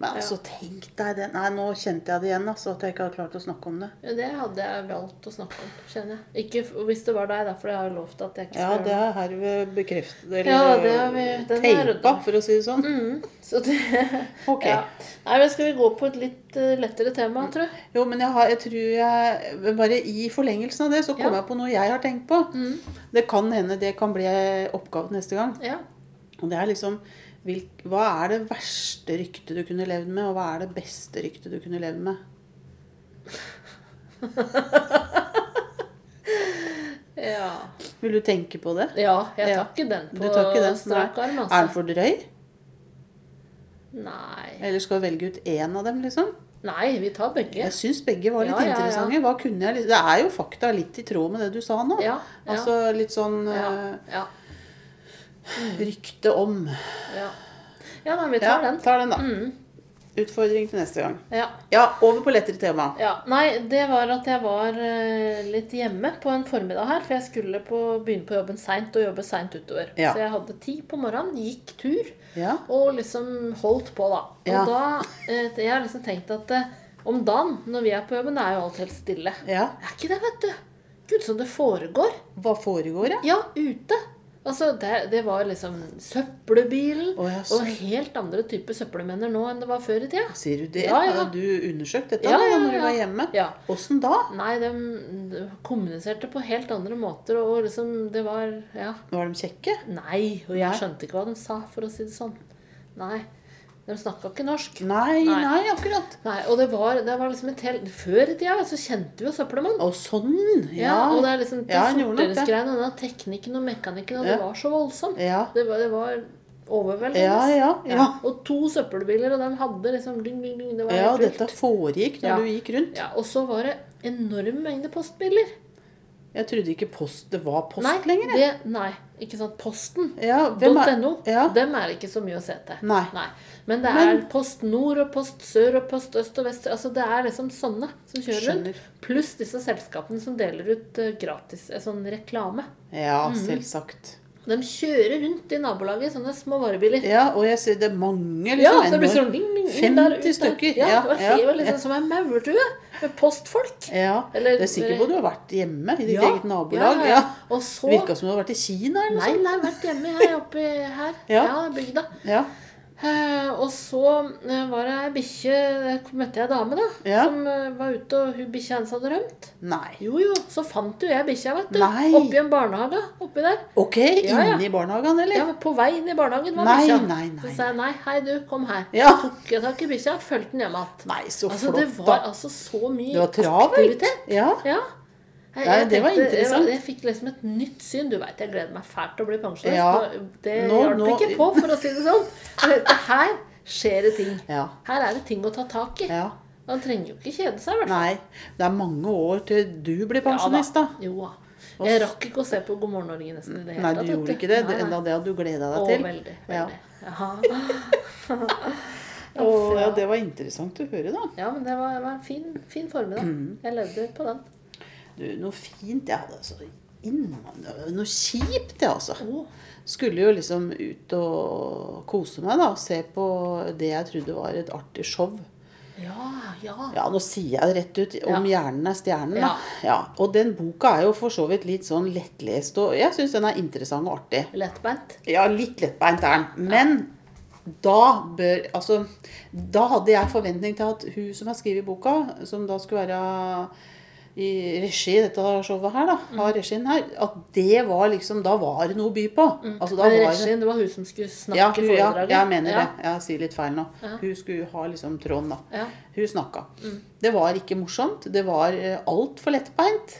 Speaker 2: Men altså, tenk deg det. Nei, nå kjente jeg det igjen, altså. At jeg ikke hadde klart å snakke om det.
Speaker 1: Ja, Det hadde jeg valgt å snakke om, kjenner jeg. Ikke hvis det var deg, da, for jeg har lovt at jeg ikke skal Ja,
Speaker 2: det er herved bekreftet. Eller
Speaker 1: Ja, det har vi- den er
Speaker 2: teipa, for å si det sånn.
Speaker 1: mm, Så det [laughs]
Speaker 2: Ok.
Speaker 1: ja. Nei, men Skal vi gå på et litt eh, lettere tema, tror jeg?
Speaker 2: Jo, men jeg, har, jeg tror jeg Bare i forlengelsen av det, så kom
Speaker 1: Ja.
Speaker 2: jeg på noe jeg har tenkt på.
Speaker 1: Mm.
Speaker 2: Det kan hende det kan bli oppgave neste gang.
Speaker 1: Ja.
Speaker 2: Og det er liksom Hva er det verste ryktet du kunne levd med, og hva er det beste ryktet du kunne levd med? [laughs]
Speaker 1: ja.
Speaker 2: Vil du tenke på det?
Speaker 1: Ja, jeg
Speaker 2: Ja.
Speaker 1: tar ikke den på strak arm,
Speaker 2: Er den
Speaker 1: altså.
Speaker 2: for drøy?
Speaker 1: Nei.
Speaker 2: Eller skal du velge ut én av dem, liksom?
Speaker 1: Nei, vi tar begge.
Speaker 2: Jeg syns begge var litt
Speaker 1: Ja, ja, ja.
Speaker 2: interessante. Kunne jeg, det er jo fakta litt i tråd med det du sa nå.
Speaker 1: Ja, ja.
Speaker 2: Altså litt sånn
Speaker 1: ja,
Speaker 2: eh,
Speaker 1: ja,
Speaker 2: rykte om.
Speaker 1: ja. ja nei, vi
Speaker 2: Ja,
Speaker 1: tar den.
Speaker 2: tar den, da.
Speaker 1: Mm.
Speaker 2: Utfordring til neste gang.
Speaker 1: Ja.
Speaker 2: Ja, over på lettere tema.
Speaker 1: Ja, Nei, det var at jeg var eh, litt hjemme på en formiddag her. For jeg skulle på, begynne på jobben seint og jobbe seint utover.
Speaker 2: Ja.
Speaker 1: Så jeg hadde tid på morgenen, gikk tur
Speaker 2: Ja.
Speaker 1: og liksom holdt på, da. Og
Speaker 2: Ja.
Speaker 1: da eh, Jeg har liksom tenkt at eh, om dagen når vi er på jobben, det er jo alt helt stille.
Speaker 2: ja.
Speaker 1: Er ikke det, vet du. Gud, som det foregår.
Speaker 2: Hva foregår, ja?
Speaker 1: Ja, ute. Altså, det, det var liksom søppelbilen
Speaker 2: Oh, ja,
Speaker 1: og helt andre typer søppelmenner nå enn det var før i tida.
Speaker 2: Sier du det?
Speaker 1: Ja, ja.
Speaker 2: Har du undersøkt dette
Speaker 1: Ja,
Speaker 2: da, når du var hjemme?
Speaker 1: Ja.
Speaker 2: Åssen da?
Speaker 1: Nei, de, de kommuniserte på helt andre måter, og liksom Det var Ja.
Speaker 2: Var de kjekke?
Speaker 1: Nei. Og jeg skjønte ikke hva de sa, for å si det sånn. Nei. De snakka ikke norsk.
Speaker 2: Nei,
Speaker 1: Nei.
Speaker 2: nei, akkurat.
Speaker 1: Nei, Og det var, det var liksom et helt Før i tida så kjente vi jo søppelmann.
Speaker 2: Å, sånn.
Speaker 1: Ja,
Speaker 2: Ja.
Speaker 1: og det er liksom
Speaker 2: Ja,
Speaker 1: den
Speaker 2: det.
Speaker 1: sorteringsgreiene, og den teknikken og mekanikken, og
Speaker 2: Ja.
Speaker 1: det var så voldsomt.
Speaker 2: Ja.
Speaker 1: Det var, det var overveldende.
Speaker 2: Ja, ja, ja.
Speaker 1: Og to søppelbiler, og de hadde liksom ding, ding, ding. Det var
Speaker 2: Ja,
Speaker 1: og
Speaker 2: dette foregikk når
Speaker 1: Ja.
Speaker 2: du gikk rundt.
Speaker 1: Ja, og så var det enorm mengde postbiler.
Speaker 2: Jeg trodde ikke post, det var post
Speaker 1: nei,
Speaker 2: lenger.
Speaker 1: Det, nei, ikke sant. Posten.
Speaker 2: Ja,
Speaker 1: .no.
Speaker 2: Ja.
Speaker 1: Dem er det ikke så mye å se til.
Speaker 2: Nei.
Speaker 1: Men det
Speaker 2: Men-
Speaker 1: er Post Nord og Post Sør og Post Øst og Vest. Altså Det er liksom sånne som kjører rundt. Pluss disse selskapene som deler ut eh, gratis eh, sånn reklame.
Speaker 2: Ja,
Speaker 1: Mhm.
Speaker 2: selvsagt.
Speaker 1: De kjører rundt i nabolaget sånne små varebiler.
Speaker 2: Ja, og jeg ser det er mange
Speaker 1: Ja,
Speaker 2: liksom.
Speaker 1: så det blir sånn ding, ding,
Speaker 2: 50
Speaker 1: der.
Speaker 2: stykker,
Speaker 1: Ja,
Speaker 2: ja,
Speaker 1: det
Speaker 2: ja,
Speaker 1: var liksom
Speaker 2: ja.
Speaker 1: som en maurtue med postfolk.
Speaker 2: Ja,
Speaker 1: Eller-
Speaker 2: det er sikkert på du har vært hjemme i ditt
Speaker 1: Ja,
Speaker 2: eget nabolag.
Speaker 1: ja,
Speaker 2: Ja,
Speaker 1: ja. Og så
Speaker 2: Virka som du har vært i Kina eller noe
Speaker 1: Nei,
Speaker 2: sånt.
Speaker 1: nei, vært hjemme her oppe her.
Speaker 2: Ja.
Speaker 1: Ja, bygda.
Speaker 2: Ja.
Speaker 1: Eh, og så eh, var det ei bikkje Der møtte jeg ei dame, da.
Speaker 2: Ja.
Speaker 1: Som eh, var ute, og hun bikkja hennes hadde rømt.
Speaker 2: Nei.
Speaker 1: Jo, jo. Så fant jo jeg bikkja, vet du.
Speaker 2: Nei.
Speaker 1: Oppi en barnehage. Oppi der.
Speaker 2: Ok,
Speaker 1: Ja, ja.
Speaker 2: i barnehagen, eller?
Speaker 1: Ja, På vei inn i barnehagen var bikkja. Så sa jeg nei, hei du, kom her.
Speaker 2: Ja.
Speaker 1: Tok jeg tak i bikkja, fulgte den hjem igjen.
Speaker 2: Så
Speaker 1: Altså, det var altså så mye
Speaker 2: Det var travelt.
Speaker 1: aktivitet.
Speaker 2: Ja.
Speaker 1: Ja.
Speaker 2: Nei, det var interessant.
Speaker 1: Jeg, jeg fikk liksom et nytt syn. Du veit, jeg gleder meg fælt til å bli pensjonist.
Speaker 2: Ja.
Speaker 1: Det hjalp ikke på, for å si det sånn. [laughs] Her skjer det ting.
Speaker 2: Ja.
Speaker 1: Her er det ting å ta tak i.
Speaker 2: ja.
Speaker 1: Man trenger jo ikke kjede seg, i hvert fall.
Speaker 2: Nei. Det er mange år til du blir pensjonist, da.
Speaker 1: Jo da. Jeg rakk ikke å se på God morgen Norge nesten i det hele
Speaker 2: Nei, du
Speaker 1: vet
Speaker 2: gjorde ikke det.
Speaker 1: Nei, nei.
Speaker 2: enda det hadde du gleda
Speaker 1: Å,
Speaker 2: deg til.
Speaker 1: veldig. Veldig. [laughs] Ja.
Speaker 2: Og, ja, det var interessant å høre, da.
Speaker 1: Ja, men det var, var en fin, fin formiddag.
Speaker 2: Mm.
Speaker 1: Jeg levde på den.
Speaker 2: Du, noe fint Jeg hadde så Noe kjipt, jeg, altså. Skulle jo liksom ut og kose meg, da. Se på det jeg trodde var et artig show.
Speaker 1: ja, ja.
Speaker 2: Ja, nå sier jeg det rett ut. Om hjernen er stjernen, da.
Speaker 1: Ja.
Speaker 2: Ja. Og den boka er jo for så vidt litt sånn lettlest, og jeg syns den er interessant og artig.
Speaker 1: Lettbeint.
Speaker 2: Ja, litt lettbeint er den. Men da bør Altså, da hadde jeg forventning til at hun som har skrevet boka, som da skulle være i regi dette showet her, da, av regien her, at det var liksom Da var det noe å by på. Altså, da
Speaker 1: Men regien, det var hun som skulle snakke
Speaker 2: ja, hun, ja, jeg mener
Speaker 1: ja.
Speaker 2: det. Jeg sier litt feil nå.
Speaker 1: Ja.
Speaker 2: Hun skulle ha liksom tråden, da. Hun snakka. Det var ikke morsomt. Det var uh, altfor lettbeint.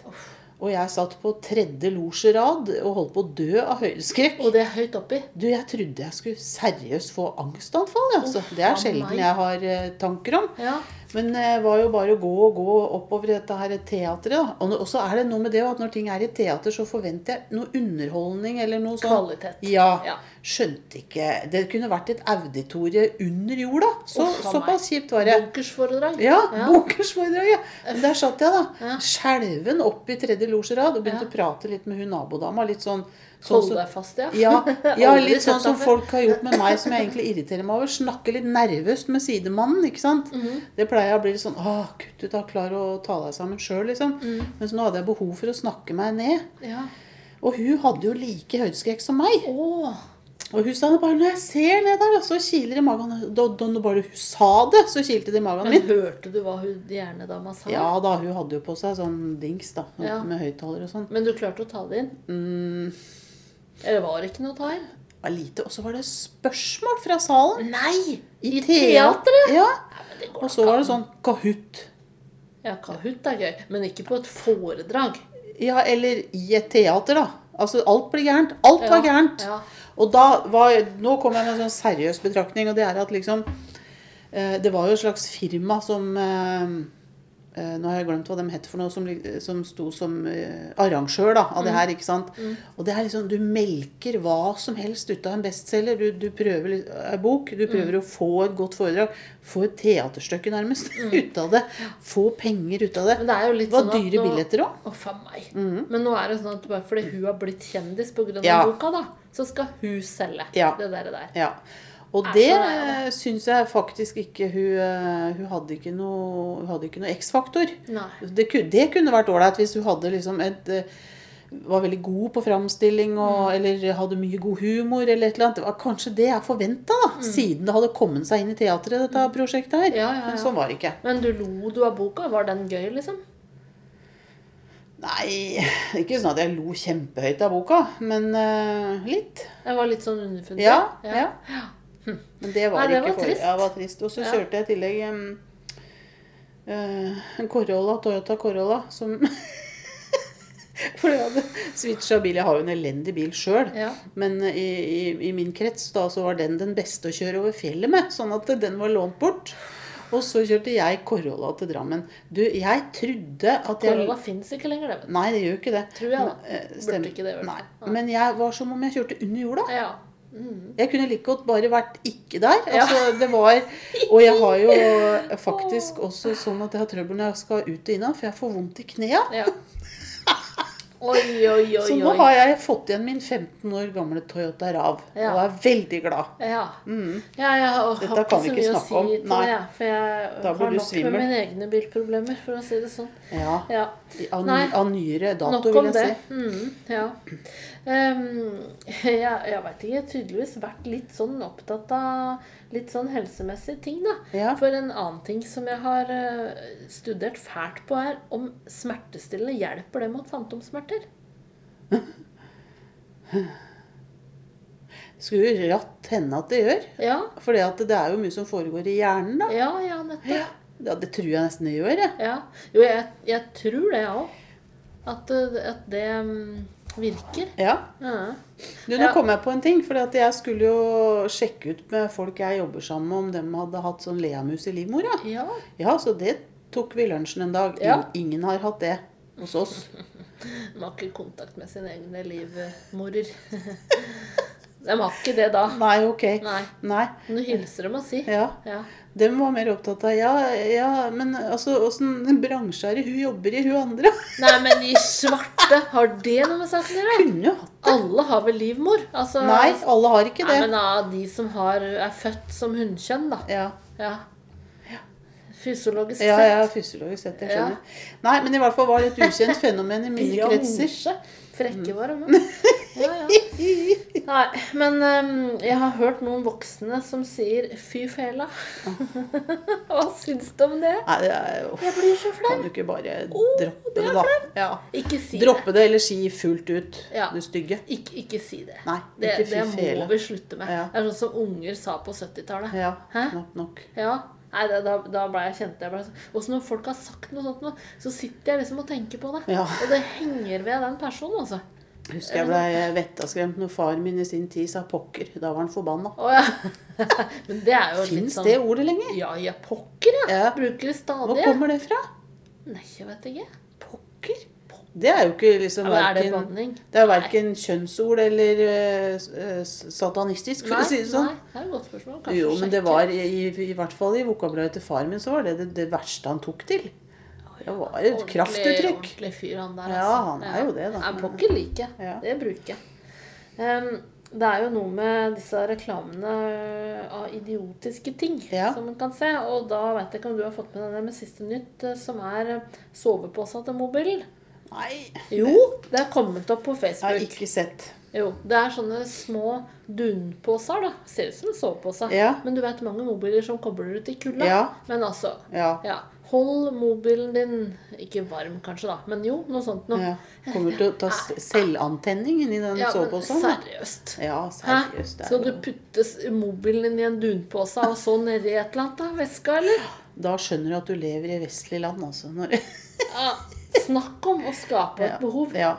Speaker 2: Og jeg satt på tredje losjerad og holdt på å dø av høydeskrekk.
Speaker 1: Og det er høyt oppi.
Speaker 2: Du, jeg trodde jeg skulle seriøst få angstanfall. Altså. Oh, Det er sjelden jeg har eh, tanker om.
Speaker 1: Ja.
Speaker 2: Men det var jo bare å gå og gå oppover dette her teatret. da. Og så er det noe med det at når ting er i teater, så forventer jeg noe underholdning eller noe sånn.
Speaker 1: Kvalitet.
Speaker 2: Ja.
Speaker 1: Ja.
Speaker 2: Skjønte ikke Det kunne vært et auditorie under jorda. Så,
Speaker 1: oh,
Speaker 2: såpass kjipt var det.
Speaker 1: Bunkersforedrag.
Speaker 2: Ja,
Speaker 1: Ja.
Speaker 2: Bunkersforedrag, ja. Men der satt jeg, da.
Speaker 1: Ja.
Speaker 2: Skjelven opp i tredje losjerad og begynte
Speaker 1: Ja.
Speaker 2: å prate litt med hun nabodama. Litt sånn
Speaker 1: Hold deg fast, ja.
Speaker 2: ja, [laughs] ja, litt sånn som folk har gjort med meg, som jeg egentlig irriterer meg over. Snakke litt nervøst med sidemannen, ikke sant.
Speaker 1: Mhm.
Speaker 2: Det pleier jeg å bli litt sånn Å, kutt ut, da. Klar å ta deg sammen sjøl, liksom.
Speaker 1: Men
Speaker 2: Mens nå hadde jeg behov for å snakke meg ned.
Speaker 1: ja.
Speaker 2: Og hun hadde jo like høydeskrekk som meg.
Speaker 1: Åh.
Speaker 2: Og hun sa det bare når jeg ser ned der, så kiler det i magen. Da, da bare hun sa det, så kilte det i magen min.
Speaker 1: Men hørte du hva hun hjernedama sa?
Speaker 2: Ja da, hun hadde jo på seg sånn dings da,
Speaker 1: Ja.
Speaker 2: med høyttaler og sånn.
Speaker 1: Men du klarte å ta det inn?
Speaker 2: Mm,
Speaker 1: Eller var det ikke noe å
Speaker 2: Ja, lite. Og så var det spørsmål fra salen.
Speaker 1: Nei! I,
Speaker 2: I
Speaker 1: teatret?
Speaker 2: Ja. Og så var det sånn Kahoot.
Speaker 1: Ja, Kahoot er gøy, men ikke på et foredrag.
Speaker 2: Ja, eller i et teater, da. Altså, alt ble gærent. Alt var gærent.
Speaker 1: ja.
Speaker 2: Og da var Nå kommer jeg med en sånn seriøs betraktning, og det er at liksom eh, Det var jo et slags firma som eh, Nå har jeg glemt hva de het for noe, som, som sto som eh, arrangør da, av det her. ikke sant? Og det er liksom, Du melker hva som helst ut av en bestselger. Du, du prøver en bok, du prøver å få et godt foredrag. Få et teaterstykke nærmest [laughs] ut av det. Få penger ut av det.
Speaker 1: Men det er jo litt
Speaker 2: var
Speaker 1: sånn
Speaker 2: dyre
Speaker 1: nå-
Speaker 2: billetter òg.
Speaker 1: Å, faen meg. Men nå er det sånn at bare fordi hun har blitt kjendis pga.
Speaker 2: Ja.
Speaker 1: boka, da, så skal hun selge
Speaker 2: Ja.
Speaker 1: det der. der.
Speaker 2: Ja. Og det syns jeg faktisk ikke hun eh, Hun hadde ikke noe, hun hadde ikke noe X-faktor. Det, det kunne vært ålreit hvis hun hadde liksom et eh, var veldig god på framstilling og,
Speaker 1: Mm.
Speaker 2: eller hadde mye god humor. eller et eller annet. Det var kanskje det jeg forventa, da, siden det hadde kommet seg inn i teatret, dette prosjektet her.
Speaker 1: Ja, Ja, ja,
Speaker 2: Men sånn var det ikke.
Speaker 1: Men du lo du av boka? Var den gøy, liksom?
Speaker 2: Nei, ikke sånn at jeg lo kjempehøyt av boka, men uh, litt.
Speaker 1: Jeg var litt sånn underfundig.
Speaker 2: Ja, ja. Men det var
Speaker 1: Nei, det
Speaker 2: ikke
Speaker 1: var
Speaker 2: for...
Speaker 1: trist.
Speaker 2: Ja, det var trist. Og så
Speaker 1: Ja.
Speaker 2: kjørte jeg i tillegg um, uh, en Corolla, Toyota Corolla, som [laughs] For jeg hadde switcha bil. Jeg har jo en elendig bil sjøl.
Speaker 1: Ja.
Speaker 2: Men i, i, i min krets da, så var den den beste å kjøre over fjellet med. Sånn at den var lånt bort. Og så kjørte jeg Corolla til Drammen. Du, jeg trodde at jeg
Speaker 1: Corolla fins ikke lenger, det.
Speaker 2: Nei, det gjør ikke det.
Speaker 1: Tror jeg, da.
Speaker 2: Eh,
Speaker 1: Burde ikke det, i hvert fall.
Speaker 2: Men jeg var som om jeg kjørte under jorda.
Speaker 1: Ja.
Speaker 2: Jeg kunne like godt bare vært ikke der. Altså, det var, og jeg har jo [laughs] faktisk også sånn at jeg har trøbbel når jeg skal ut og inn, for jeg får vondt i knærne.
Speaker 1: ja. [laughs] Oi, oi, oi.
Speaker 2: Så nå har jeg fått igjen min 15 år gamle Toyota Rav,
Speaker 1: Ja.
Speaker 2: og er veldig glad.
Speaker 1: Ja. ja jeg har,
Speaker 2: Dette
Speaker 1: har ikke
Speaker 2: kan vi
Speaker 1: så mye å si
Speaker 2: om.
Speaker 1: til
Speaker 2: Nei.
Speaker 1: det, for jeg
Speaker 2: Da
Speaker 1: har nok
Speaker 2: svimmel.
Speaker 1: med mine egne bilproblemer, for å si det sånn.
Speaker 2: Ja.
Speaker 1: Ja.
Speaker 2: Av, nyere dato, vil jeg
Speaker 1: det.
Speaker 2: si.
Speaker 1: Mm, ja. Ehm, [laughs] jeg jeg veit ikke. Tydeligvis vært litt sånn opptatt av litt sånn helsemessige ting, da.
Speaker 2: Ja.
Speaker 1: For en annen ting som jeg har eh, studert fælt på, er om smertestillende hjelper det mot fantomsmerter. [laughs]
Speaker 2: Skulle ratt hende at det gjør.
Speaker 1: Ja,
Speaker 2: For det er jo mye som foregår i hjernen, da.
Speaker 1: ja, ja, nettopp.
Speaker 2: Ja, det tror jeg nesten det gjør, jeg.
Speaker 1: Ja. Jo, jeg, jeg tror det, jeg òg. At, eh, at det mm, virker.
Speaker 2: Ja. Du, nå kom jeg på en ting. For jeg skulle jo sjekke ut med folk jeg jobber sammen med, om de hadde hatt sånn leamus i livmora.
Speaker 1: ja.
Speaker 2: Ja, så det tok vi lunsjen en dag.
Speaker 1: Ja.
Speaker 2: Ingen har hatt det hos oss. [laughs]
Speaker 1: Man har ikke kontakt med sine egne livmorer. [laughs] De har ikke det da.
Speaker 2: Nei, ok.
Speaker 1: Nei.
Speaker 2: Nei.
Speaker 1: Men du hilser dem og si.
Speaker 2: Ja.
Speaker 1: Ja.
Speaker 2: De var mer opptatt av ja, ja, men altså, åssen bransje er det hun jobber i, hun andre? [laughs]
Speaker 1: Nei, men de svarte, har det noe med saken å gjøre?
Speaker 2: Kunne jo hatt det.
Speaker 1: Alle har vel livmor? Altså,
Speaker 2: Nei, alle har ikke det.
Speaker 1: Nei, men av de som har, er født som hunnkjønn, da.
Speaker 2: Ja,
Speaker 1: Ja. Fysiologisk sett.
Speaker 2: ja ja, fysiologisk sett, jeg skjønner. Nei, men i hvert fall var det et ukjent fenomen i mine [laughs] kretser.
Speaker 1: Frekke var de. [laughs] Ja, ja. Nei, men um, jeg har hørt noen voksne som sier 'fy fela'. [laughs] Hva syns du om det?
Speaker 2: Nei, det er jo
Speaker 1: Jeg blir så flau.
Speaker 2: Kan du ikke bare
Speaker 1: Å,
Speaker 2: droppe
Speaker 1: det
Speaker 2: det, da? Ja.
Speaker 1: Ikke si
Speaker 2: Droppe det, eller si fullt ut
Speaker 1: Ja.
Speaker 2: du stygge.
Speaker 1: det. Ikke, ikke si det.
Speaker 2: Nei,
Speaker 1: Det,
Speaker 2: ikke fy
Speaker 1: det må vi slutte med.
Speaker 2: Ja.
Speaker 1: Det er sånn som unger sa på 70-tallet.
Speaker 2: Ja, knapt nok.
Speaker 1: Ja. Nei, det, da, da ble jeg kjente jeg ble sånn. Også når folk har sagt noe sånt, så sitter jeg liksom og tenker på det.
Speaker 2: Ja.
Speaker 1: Og det henger ved den personen, altså.
Speaker 2: Husker jeg ble vettaskremt når far min i sin tid sa pokker. Da var han forbanna.
Speaker 1: Oh, ja. [laughs] Men det er jo
Speaker 2: Fins
Speaker 1: sånn
Speaker 2: det ordet lenger?
Speaker 1: Ja, ja, pokker, ja.
Speaker 2: Ja.
Speaker 1: Bruker det stadig.
Speaker 2: Hvor kommer det fra?
Speaker 1: Nei, jeg vet ikke.
Speaker 2: Pokker? Det er jo ikke liksom
Speaker 1: Ja, er det
Speaker 2: er verken kjønnsord eller uh, satanistisk, for
Speaker 1: Nei,
Speaker 2: å si det sånn.
Speaker 1: nei, det er et godt spørsmål. Kanskje
Speaker 2: Jo, men det var i, i, i hvert fall i vokabularet til far min, så var det det, det verste han tok til. Det var et
Speaker 1: Ordentlig-
Speaker 2: kraftuttrykk.
Speaker 1: Ordentlig fyr, han der.
Speaker 2: Ja,
Speaker 1: altså.
Speaker 2: han er jo det, da.
Speaker 1: Jeg pokker ikke like
Speaker 2: Ja.
Speaker 1: Det bruker jeg. Um, det er jo noe med disse reklamene av idiotiske ting
Speaker 2: Ja.
Speaker 1: som man kan se. Og da vet jeg ikke om du har fått med deg med siste nytt, eh, som er eh, sovepose til mobilen.
Speaker 2: Nei,
Speaker 1: Jo, det er kommet opp på Facebook.
Speaker 2: jeg har ikke sett.
Speaker 1: Jo, Det er sånne små dunposer. da. Ser ut som en sovepose.
Speaker 2: Ja.
Speaker 1: Men du vet mange mobiler som kobler ut i kulda.
Speaker 2: Ja.
Speaker 1: Men altså
Speaker 2: Ja.
Speaker 1: Hold mobilen din ikke varm, kanskje, da, men jo, noe sånt noe.
Speaker 2: ja. Kommer til å ta selvantenningen selvantenning inni den
Speaker 1: Ja,
Speaker 2: soveposen?
Speaker 1: seriøst.
Speaker 2: Ja, seriøst. er
Speaker 1: Skal du putte mobilen din i en dunpose og så nedi et eller annet da? Veska, eller?
Speaker 2: Da skjønner du at du lever i vestlig land, altså. Når... [laughs]
Speaker 1: Ja, snakk om å skape et behov.
Speaker 2: Ja.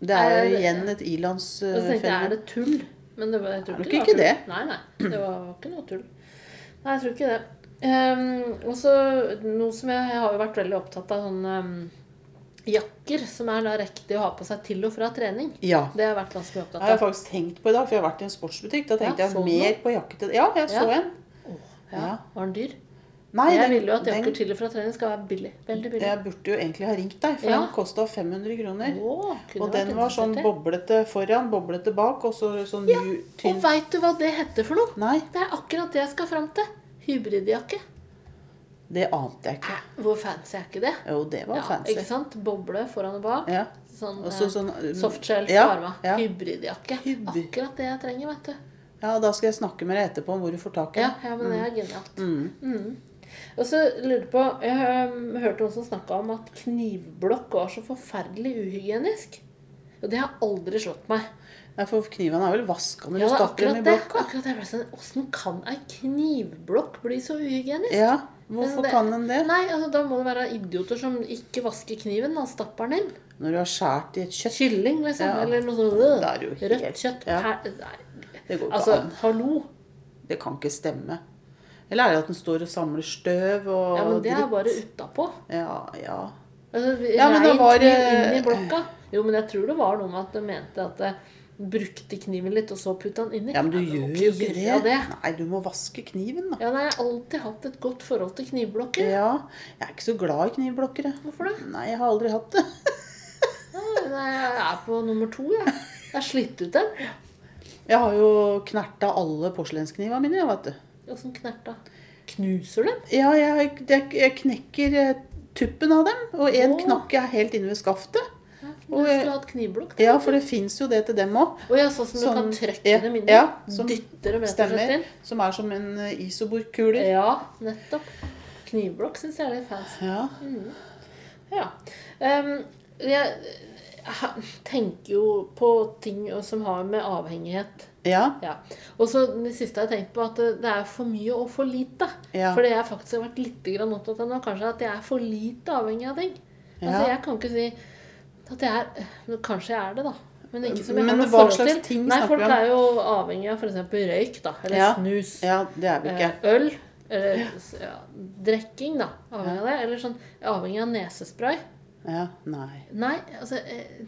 Speaker 2: Det er
Speaker 1: Er
Speaker 2: jo igjen et ilandsfenomen.
Speaker 1: er det tull? Men det var, jeg tror var
Speaker 2: ikke det.
Speaker 1: Nei, nei. Det var ikke noe tull. Nei, jeg tror ikke det. Um, og så noe som jeg, jeg har jo vært veldig opptatt av sånne um, jakker som er da riktig å ha på seg til og fra trening.
Speaker 2: Ja.
Speaker 1: Det har jeg vært ganske
Speaker 2: Det
Speaker 1: opptatt
Speaker 2: har jeg
Speaker 1: av.
Speaker 2: faktisk tenkt på i dag, for jeg har vært i en sportsbutikk. Da tenkte
Speaker 1: Ja,
Speaker 2: jeg
Speaker 1: mer
Speaker 2: mer på jakke til Ja, jeg så
Speaker 1: Ja.
Speaker 2: en.
Speaker 1: Ja,
Speaker 2: Ja.
Speaker 1: Var den dyr?
Speaker 2: Nei,
Speaker 1: jeg
Speaker 2: den-
Speaker 1: vil jo at
Speaker 2: den-
Speaker 1: jakker til og fra trening skal være billig. Veldig billig.
Speaker 2: Jeg burde jo egentlig ha ringt deg, for
Speaker 1: Ja.
Speaker 2: den kosta 500 kroner.
Speaker 1: Åh,
Speaker 2: Og den var sånn boblete foran, boblete bak, og så sånn
Speaker 1: Ja,
Speaker 2: tynn
Speaker 1: Og veit du hva det heter for noe?
Speaker 2: Nei,
Speaker 1: Det er akkurat det jeg skal fram til. Hybridjakke.
Speaker 2: det ante jeg ikke.
Speaker 1: Hvor fancy er ikke det?
Speaker 2: Jo, det var
Speaker 1: Ja,
Speaker 2: fancy.
Speaker 1: ikke sant? Boble foran og bak.
Speaker 2: Ja.
Speaker 1: Sånn, eh,
Speaker 2: sånn mm,
Speaker 1: softshell
Speaker 2: ja,
Speaker 1: armene.
Speaker 2: ja.
Speaker 1: Hybridjakke.
Speaker 2: Hybrid.
Speaker 1: Akkurat det jeg trenger, vet du.
Speaker 2: ja, da skal jeg snakke med deg etterpå om hvor du får tak i
Speaker 1: Ja,
Speaker 2: den.
Speaker 1: ja men det er genialt.
Speaker 2: Mm.
Speaker 1: Mm. Og så lurer jeg på Jeg um, hørte noen som snakka om at knivblokk var så forferdelig uhygienisk. Og det har aldri slått meg.
Speaker 2: Nei, for knivene er vel vaska når
Speaker 1: Ja,
Speaker 2: du
Speaker 1: det er
Speaker 2: stapper dem i
Speaker 1: det.
Speaker 2: blokka?
Speaker 1: Akkurat det. Jeg ble sånn, Åssen kan ei knivblokk bli så uhygienisk?
Speaker 2: Ja, hvorfor
Speaker 1: det-
Speaker 2: kan den det?
Speaker 1: Nei, altså Da må det være idioter som ikke vasker kniven. og stapper den inn.
Speaker 2: Når du har skåret i et kjøtt.
Speaker 1: Kylling, liksom.
Speaker 2: Ja.
Speaker 1: Eller noe sånt. øh,
Speaker 2: Da er det jo helt-
Speaker 1: Rødt kjøtt.
Speaker 2: ja.
Speaker 1: Per, nei.
Speaker 2: Det går ikke
Speaker 1: Altså,
Speaker 2: an.
Speaker 1: hallo.
Speaker 2: Det kan ikke stemme. Eller er det at den står og samler støv og dritt?
Speaker 1: Ja, men det er
Speaker 2: dritt?
Speaker 1: bare utapå.
Speaker 2: Ja, ja.
Speaker 1: Altså,
Speaker 2: Ja, men det var,
Speaker 1: inn i
Speaker 2: eh,
Speaker 1: blokka. Jo, men jeg tror det var noe med at de mente at de brukte kniven litt, og så putta den inni.
Speaker 2: Ja, men du
Speaker 1: ja,
Speaker 2: gjør jo ikke
Speaker 1: det.
Speaker 2: det. Nei, du må vaske kniven, da.
Speaker 1: Ja, nei, Jeg har alltid hatt et godt forhold til knivblokker.
Speaker 2: Ja. Jeg er ikke så glad i knivblokker, jeg.
Speaker 1: Hvorfor det?
Speaker 2: Nei, jeg har aldri hatt det.
Speaker 1: Ja, nei, jeg er på nummer to, jeg. Jeg har slitt ut dem.
Speaker 2: Jeg har jo knerta alle porselensknivene mine, jeg, vet du.
Speaker 1: Åssen knerta? Knuser dem?
Speaker 2: Ja, jeg, jeg, jeg knekker eh, tuppen av dem, og en knakk er helt inne ved skaftet. Og,
Speaker 1: skulle hatt knivblokk.
Speaker 2: Ja, for det fins jo det til dem òg.
Speaker 1: Og ja, sånn som du kan trekke
Speaker 2: ja,
Speaker 1: dem inn
Speaker 2: ja, som
Speaker 1: dytter dem
Speaker 2: Stemmer.
Speaker 1: inn.
Speaker 2: Som er som en eh, isoborkuler.
Speaker 1: Ja, nettopp. Knivblokk syns jeg er litt fancy.
Speaker 2: Ja.
Speaker 1: Ja. Um, jeg tenker jo på ting som har med avhengighet
Speaker 2: Ja.
Speaker 1: Ja. Og så det siste jeg har tenkt på, at det er for mye og for lite.
Speaker 2: Ja.
Speaker 1: For det jeg faktisk har vært litt opptatt av nå, kanskje at jeg er for lite avhengig av ting. Altså, jeg kan ikke si at jeg er men Kanskje jeg er det, da. Men ikke som jeg
Speaker 2: Men
Speaker 1: har noe forhold til.
Speaker 2: ting
Speaker 1: Nei, folk
Speaker 2: om?
Speaker 1: er jo avhengig av f.eks. røyk, da. Eller
Speaker 2: Ja.
Speaker 1: snus.
Speaker 2: ja, det er vi ikke.
Speaker 1: Eh, Øl. Eller ja, drikking, da. Avhengig av det. Eller sånn avhengig av nesespray.
Speaker 2: Ja, nei.
Speaker 1: Nei, altså eh,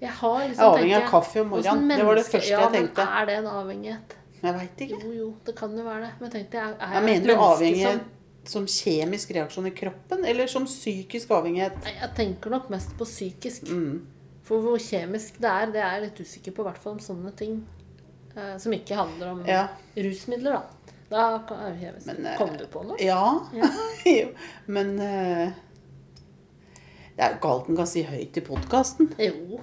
Speaker 1: Jeg har liksom
Speaker 2: Jeg avhengig av
Speaker 1: jeg,
Speaker 2: kaffe om morgenen. Det var det første jeg tenkte.
Speaker 1: Ja, Men er det en avhengighet?
Speaker 2: Jeg veit ikke.
Speaker 1: Jo, jo, det kan jo være det. Men jeg tenkte, jeg, er
Speaker 2: Jeg mener
Speaker 1: et
Speaker 2: du avhengig
Speaker 1: som-
Speaker 2: som kjemisk reaksjon i kroppen, eller som psykisk avhengighet?
Speaker 1: Jeg tenker nok mest på psykisk.
Speaker 2: Mm.
Speaker 1: For hvor kjemisk det er, det er jeg litt usikker på. I hvert fall om sånne ting eh, som ikke handler om
Speaker 2: Ja.
Speaker 1: rusmidler, da. Da er det kjemisk.
Speaker 2: Men, eh,
Speaker 1: Kom du på noe?
Speaker 2: Ja.
Speaker 1: Ja. [laughs]
Speaker 2: Jo, Men eh, det er jo ikke alt en kan si høyt i podkasten.
Speaker 1: Jo.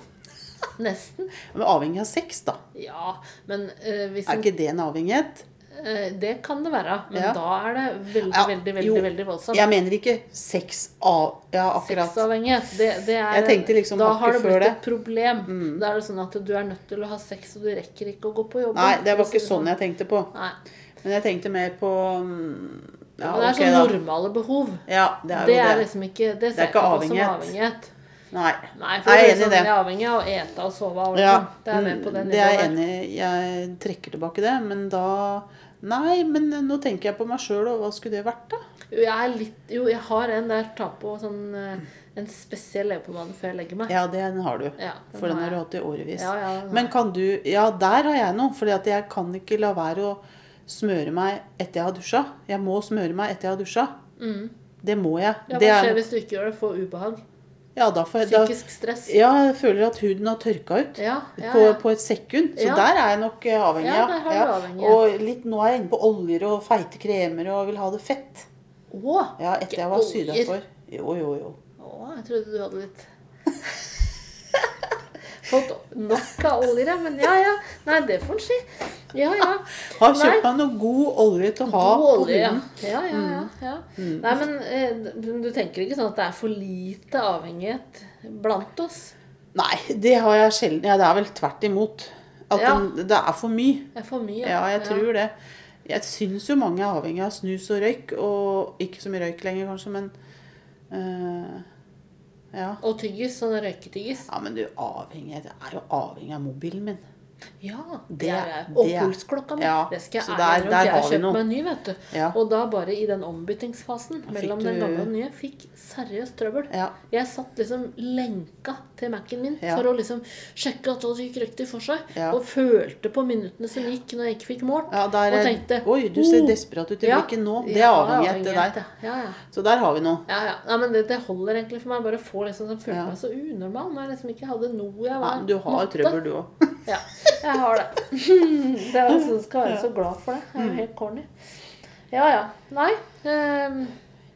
Speaker 1: nesten.
Speaker 2: Men avhengig av sex, da.
Speaker 1: Ja, men eh, hvis
Speaker 2: Er ikke det en avhengighet?
Speaker 1: Eh, Det kan det være. Men
Speaker 2: Ja.
Speaker 1: da er det veldig,
Speaker 2: Ja,
Speaker 1: veldig, veldig,
Speaker 2: jo.
Speaker 1: veldig voldsomt.
Speaker 2: Jeg mener ikke sex av Ja, akkurat.
Speaker 1: Sexavhengighet, det, det er
Speaker 2: liksom
Speaker 1: Da har det blitt
Speaker 2: det. Mm.
Speaker 1: et problem. Da er det sånn at du er nødt til å ha sex, og du rekker ikke å gå på jobb.
Speaker 2: Nei, det var ikke sånn jeg tenkte på.
Speaker 1: Nei.
Speaker 2: Men jeg tenkte mer på mm, Ja,
Speaker 1: Men det er
Speaker 2: okay,
Speaker 1: sånn normale behov.
Speaker 2: Ja, det er
Speaker 1: Det er
Speaker 2: det.
Speaker 1: liksom ikke Det
Speaker 2: er ikke avhengighet.
Speaker 1: avhengighet.
Speaker 2: Nei.
Speaker 1: Nei, for
Speaker 2: Jeg er enig i
Speaker 1: sånn,
Speaker 2: det.
Speaker 1: jeg er avhengig av å ete og sove og
Speaker 2: Ja.
Speaker 1: Det er med på det
Speaker 2: mm, det er jeg enig i. Jeg trekker tilbake det. Men da Nei, men nå tenker jeg på meg sjøl, og hva skulle det vært, da?
Speaker 1: Jeg er litt Jo, jeg har en der tar på sånn eh, en spesiell leppepomade før jeg legger meg.
Speaker 2: Ja, den har du.
Speaker 1: Ja, den
Speaker 2: For den har du hatt i årevis.
Speaker 1: Ja, ja,
Speaker 2: Men kan du Ja, der har jeg noe. For jeg kan ikke la være å smøre meg etter jeg har dusja. Jeg må smøre meg etter jeg har dusja. Det må jeg.
Speaker 1: Mm. Ja,
Speaker 2: det
Speaker 1: Hva
Speaker 2: er,
Speaker 1: skjer hvis du ikke gjør det? Får ubehag?
Speaker 2: Ja, da får da,
Speaker 1: Psykisk stress?
Speaker 2: Ja, jeg føler at huden har tørka ut.
Speaker 1: Ja, ja,
Speaker 2: På, på et sekund. Så der er jeg nok eh, avhengig.
Speaker 1: Ja, der har du avhengig.
Speaker 2: Og litt, nå er jeg inne på oljer og feite kremer og vil ha det fett.
Speaker 1: Å!
Speaker 2: Ja, etter jeg var syda
Speaker 1: oljer.
Speaker 2: for. Jo, jo, jo.
Speaker 1: Å, jeg trodde du hadde litt [laughs] Fått nok av olje, ja. Men ja, ja. Nei, det får en si. Ja, ja.
Speaker 2: Har kjøpt meg noe god olje til å ha
Speaker 1: God
Speaker 2: på
Speaker 1: olje, ja.
Speaker 2: huden.
Speaker 1: Ja, ja, ja, Mm. Nei, men eh, du tenker ikke sånn at det er for lite avhengighet blant oss?
Speaker 2: Nei, det har jeg sjelden. Ja, det er vel tvert imot. At
Speaker 1: Ja.
Speaker 2: den, det er for mye.
Speaker 1: Det er for mye.
Speaker 2: Ja, ja jeg tror det. Jeg syns jo mange er avhengig av snus og røyk. Og ikke så mye røyk lenger, kanskje, men eh, ja.
Speaker 1: Og tyggis. Sånn røyketyggis.
Speaker 2: ja, men du, avhengighet Jeg er jo avhengig av mobilen min.
Speaker 1: Ja, det er oppholdsklokka mi.
Speaker 2: ja,
Speaker 1: det skal jeg
Speaker 2: ære
Speaker 1: om
Speaker 2: der-
Speaker 1: Jeg
Speaker 2: har
Speaker 1: kjøpt meg en ny, vet du.
Speaker 2: Ja.
Speaker 1: Og da bare i den ombyttingsfasen
Speaker 2: mellom
Speaker 1: mellom den gamle og den nye, fikk seriøst trøbbel.
Speaker 2: Ja.
Speaker 1: Jeg satt liksom lenka til Mac-en min for å liksom sjekke at alt gikk riktig for seg. Og følte på minuttene som gikk når jeg ikke fikk målt.
Speaker 2: Der
Speaker 1: og tenkte
Speaker 2: Oi, du ser
Speaker 1: «Oh,
Speaker 2: desperat ut i blikket nå. Det er avhengighet, det der.
Speaker 1: ja. Ja, ja.
Speaker 2: Så der har vi noe.
Speaker 1: Ja, ja. Men det, det holder egentlig for meg. Bare få liksom sånn, følte meg så unormal når jeg liksom ikke hadde noe jeg var
Speaker 2: du har trøbbel, du òg.
Speaker 1: Ja, [laughs] jeg har det. [laughs] det er altså, skal være så glad for det. Jeg er helt corny. Ja, ja. Nei. Um,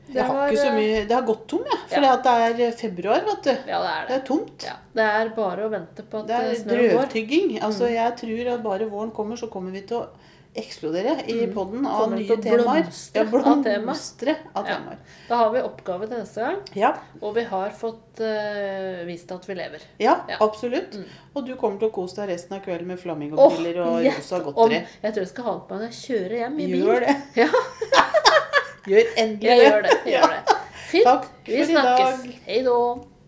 Speaker 1: det
Speaker 2: Jeg har
Speaker 1: var,
Speaker 2: ikke så
Speaker 1: eh,
Speaker 2: mye Det har gått tom, jeg. For
Speaker 1: Ja.
Speaker 2: det er februar, vet du.
Speaker 1: Ja, det er
Speaker 2: Det
Speaker 1: det.
Speaker 2: er tomt.
Speaker 1: Ja, det er bare å vente på at
Speaker 2: Det er
Speaker 1: eh, snøen går.
Speaker 2: drøvtygging. Altså, jeg tror at bare våren kommer, så kommer vi til å eksplodere i podden av nye temaer.
Speaker 1: blomstre
Speaker 2: Ja, blomstre av
Speaker 1: Ja.
Speaker 2: temaer.
Speaker 1: Da har vi oppgave til neste gang,
Speaker 2: Ja,
Speaker 1: og vi har fått uh, vist at vi lever.
Speaker 2: ja,
Speaker 1: Ja.
Speaker 2: absolutt. Og du kommer til å kose deg resten av kvelden med
Speaker 1: Åh,
Speaker 2: oh, og rosa godteri.
Speaker 1: Jeg tror jeg skal ha det på meg når jeg kjører hjem i bil.
Speaker 2: Gjør det. [laughs]
Speaker 1: Ja, [laughs]
Speaker 2: Gjør endelig
Speaker 1: jeg gjør det. Gjør det. Fint.
Speaker 2: Takk
Speaker 1: Vi snakkes. Hei då.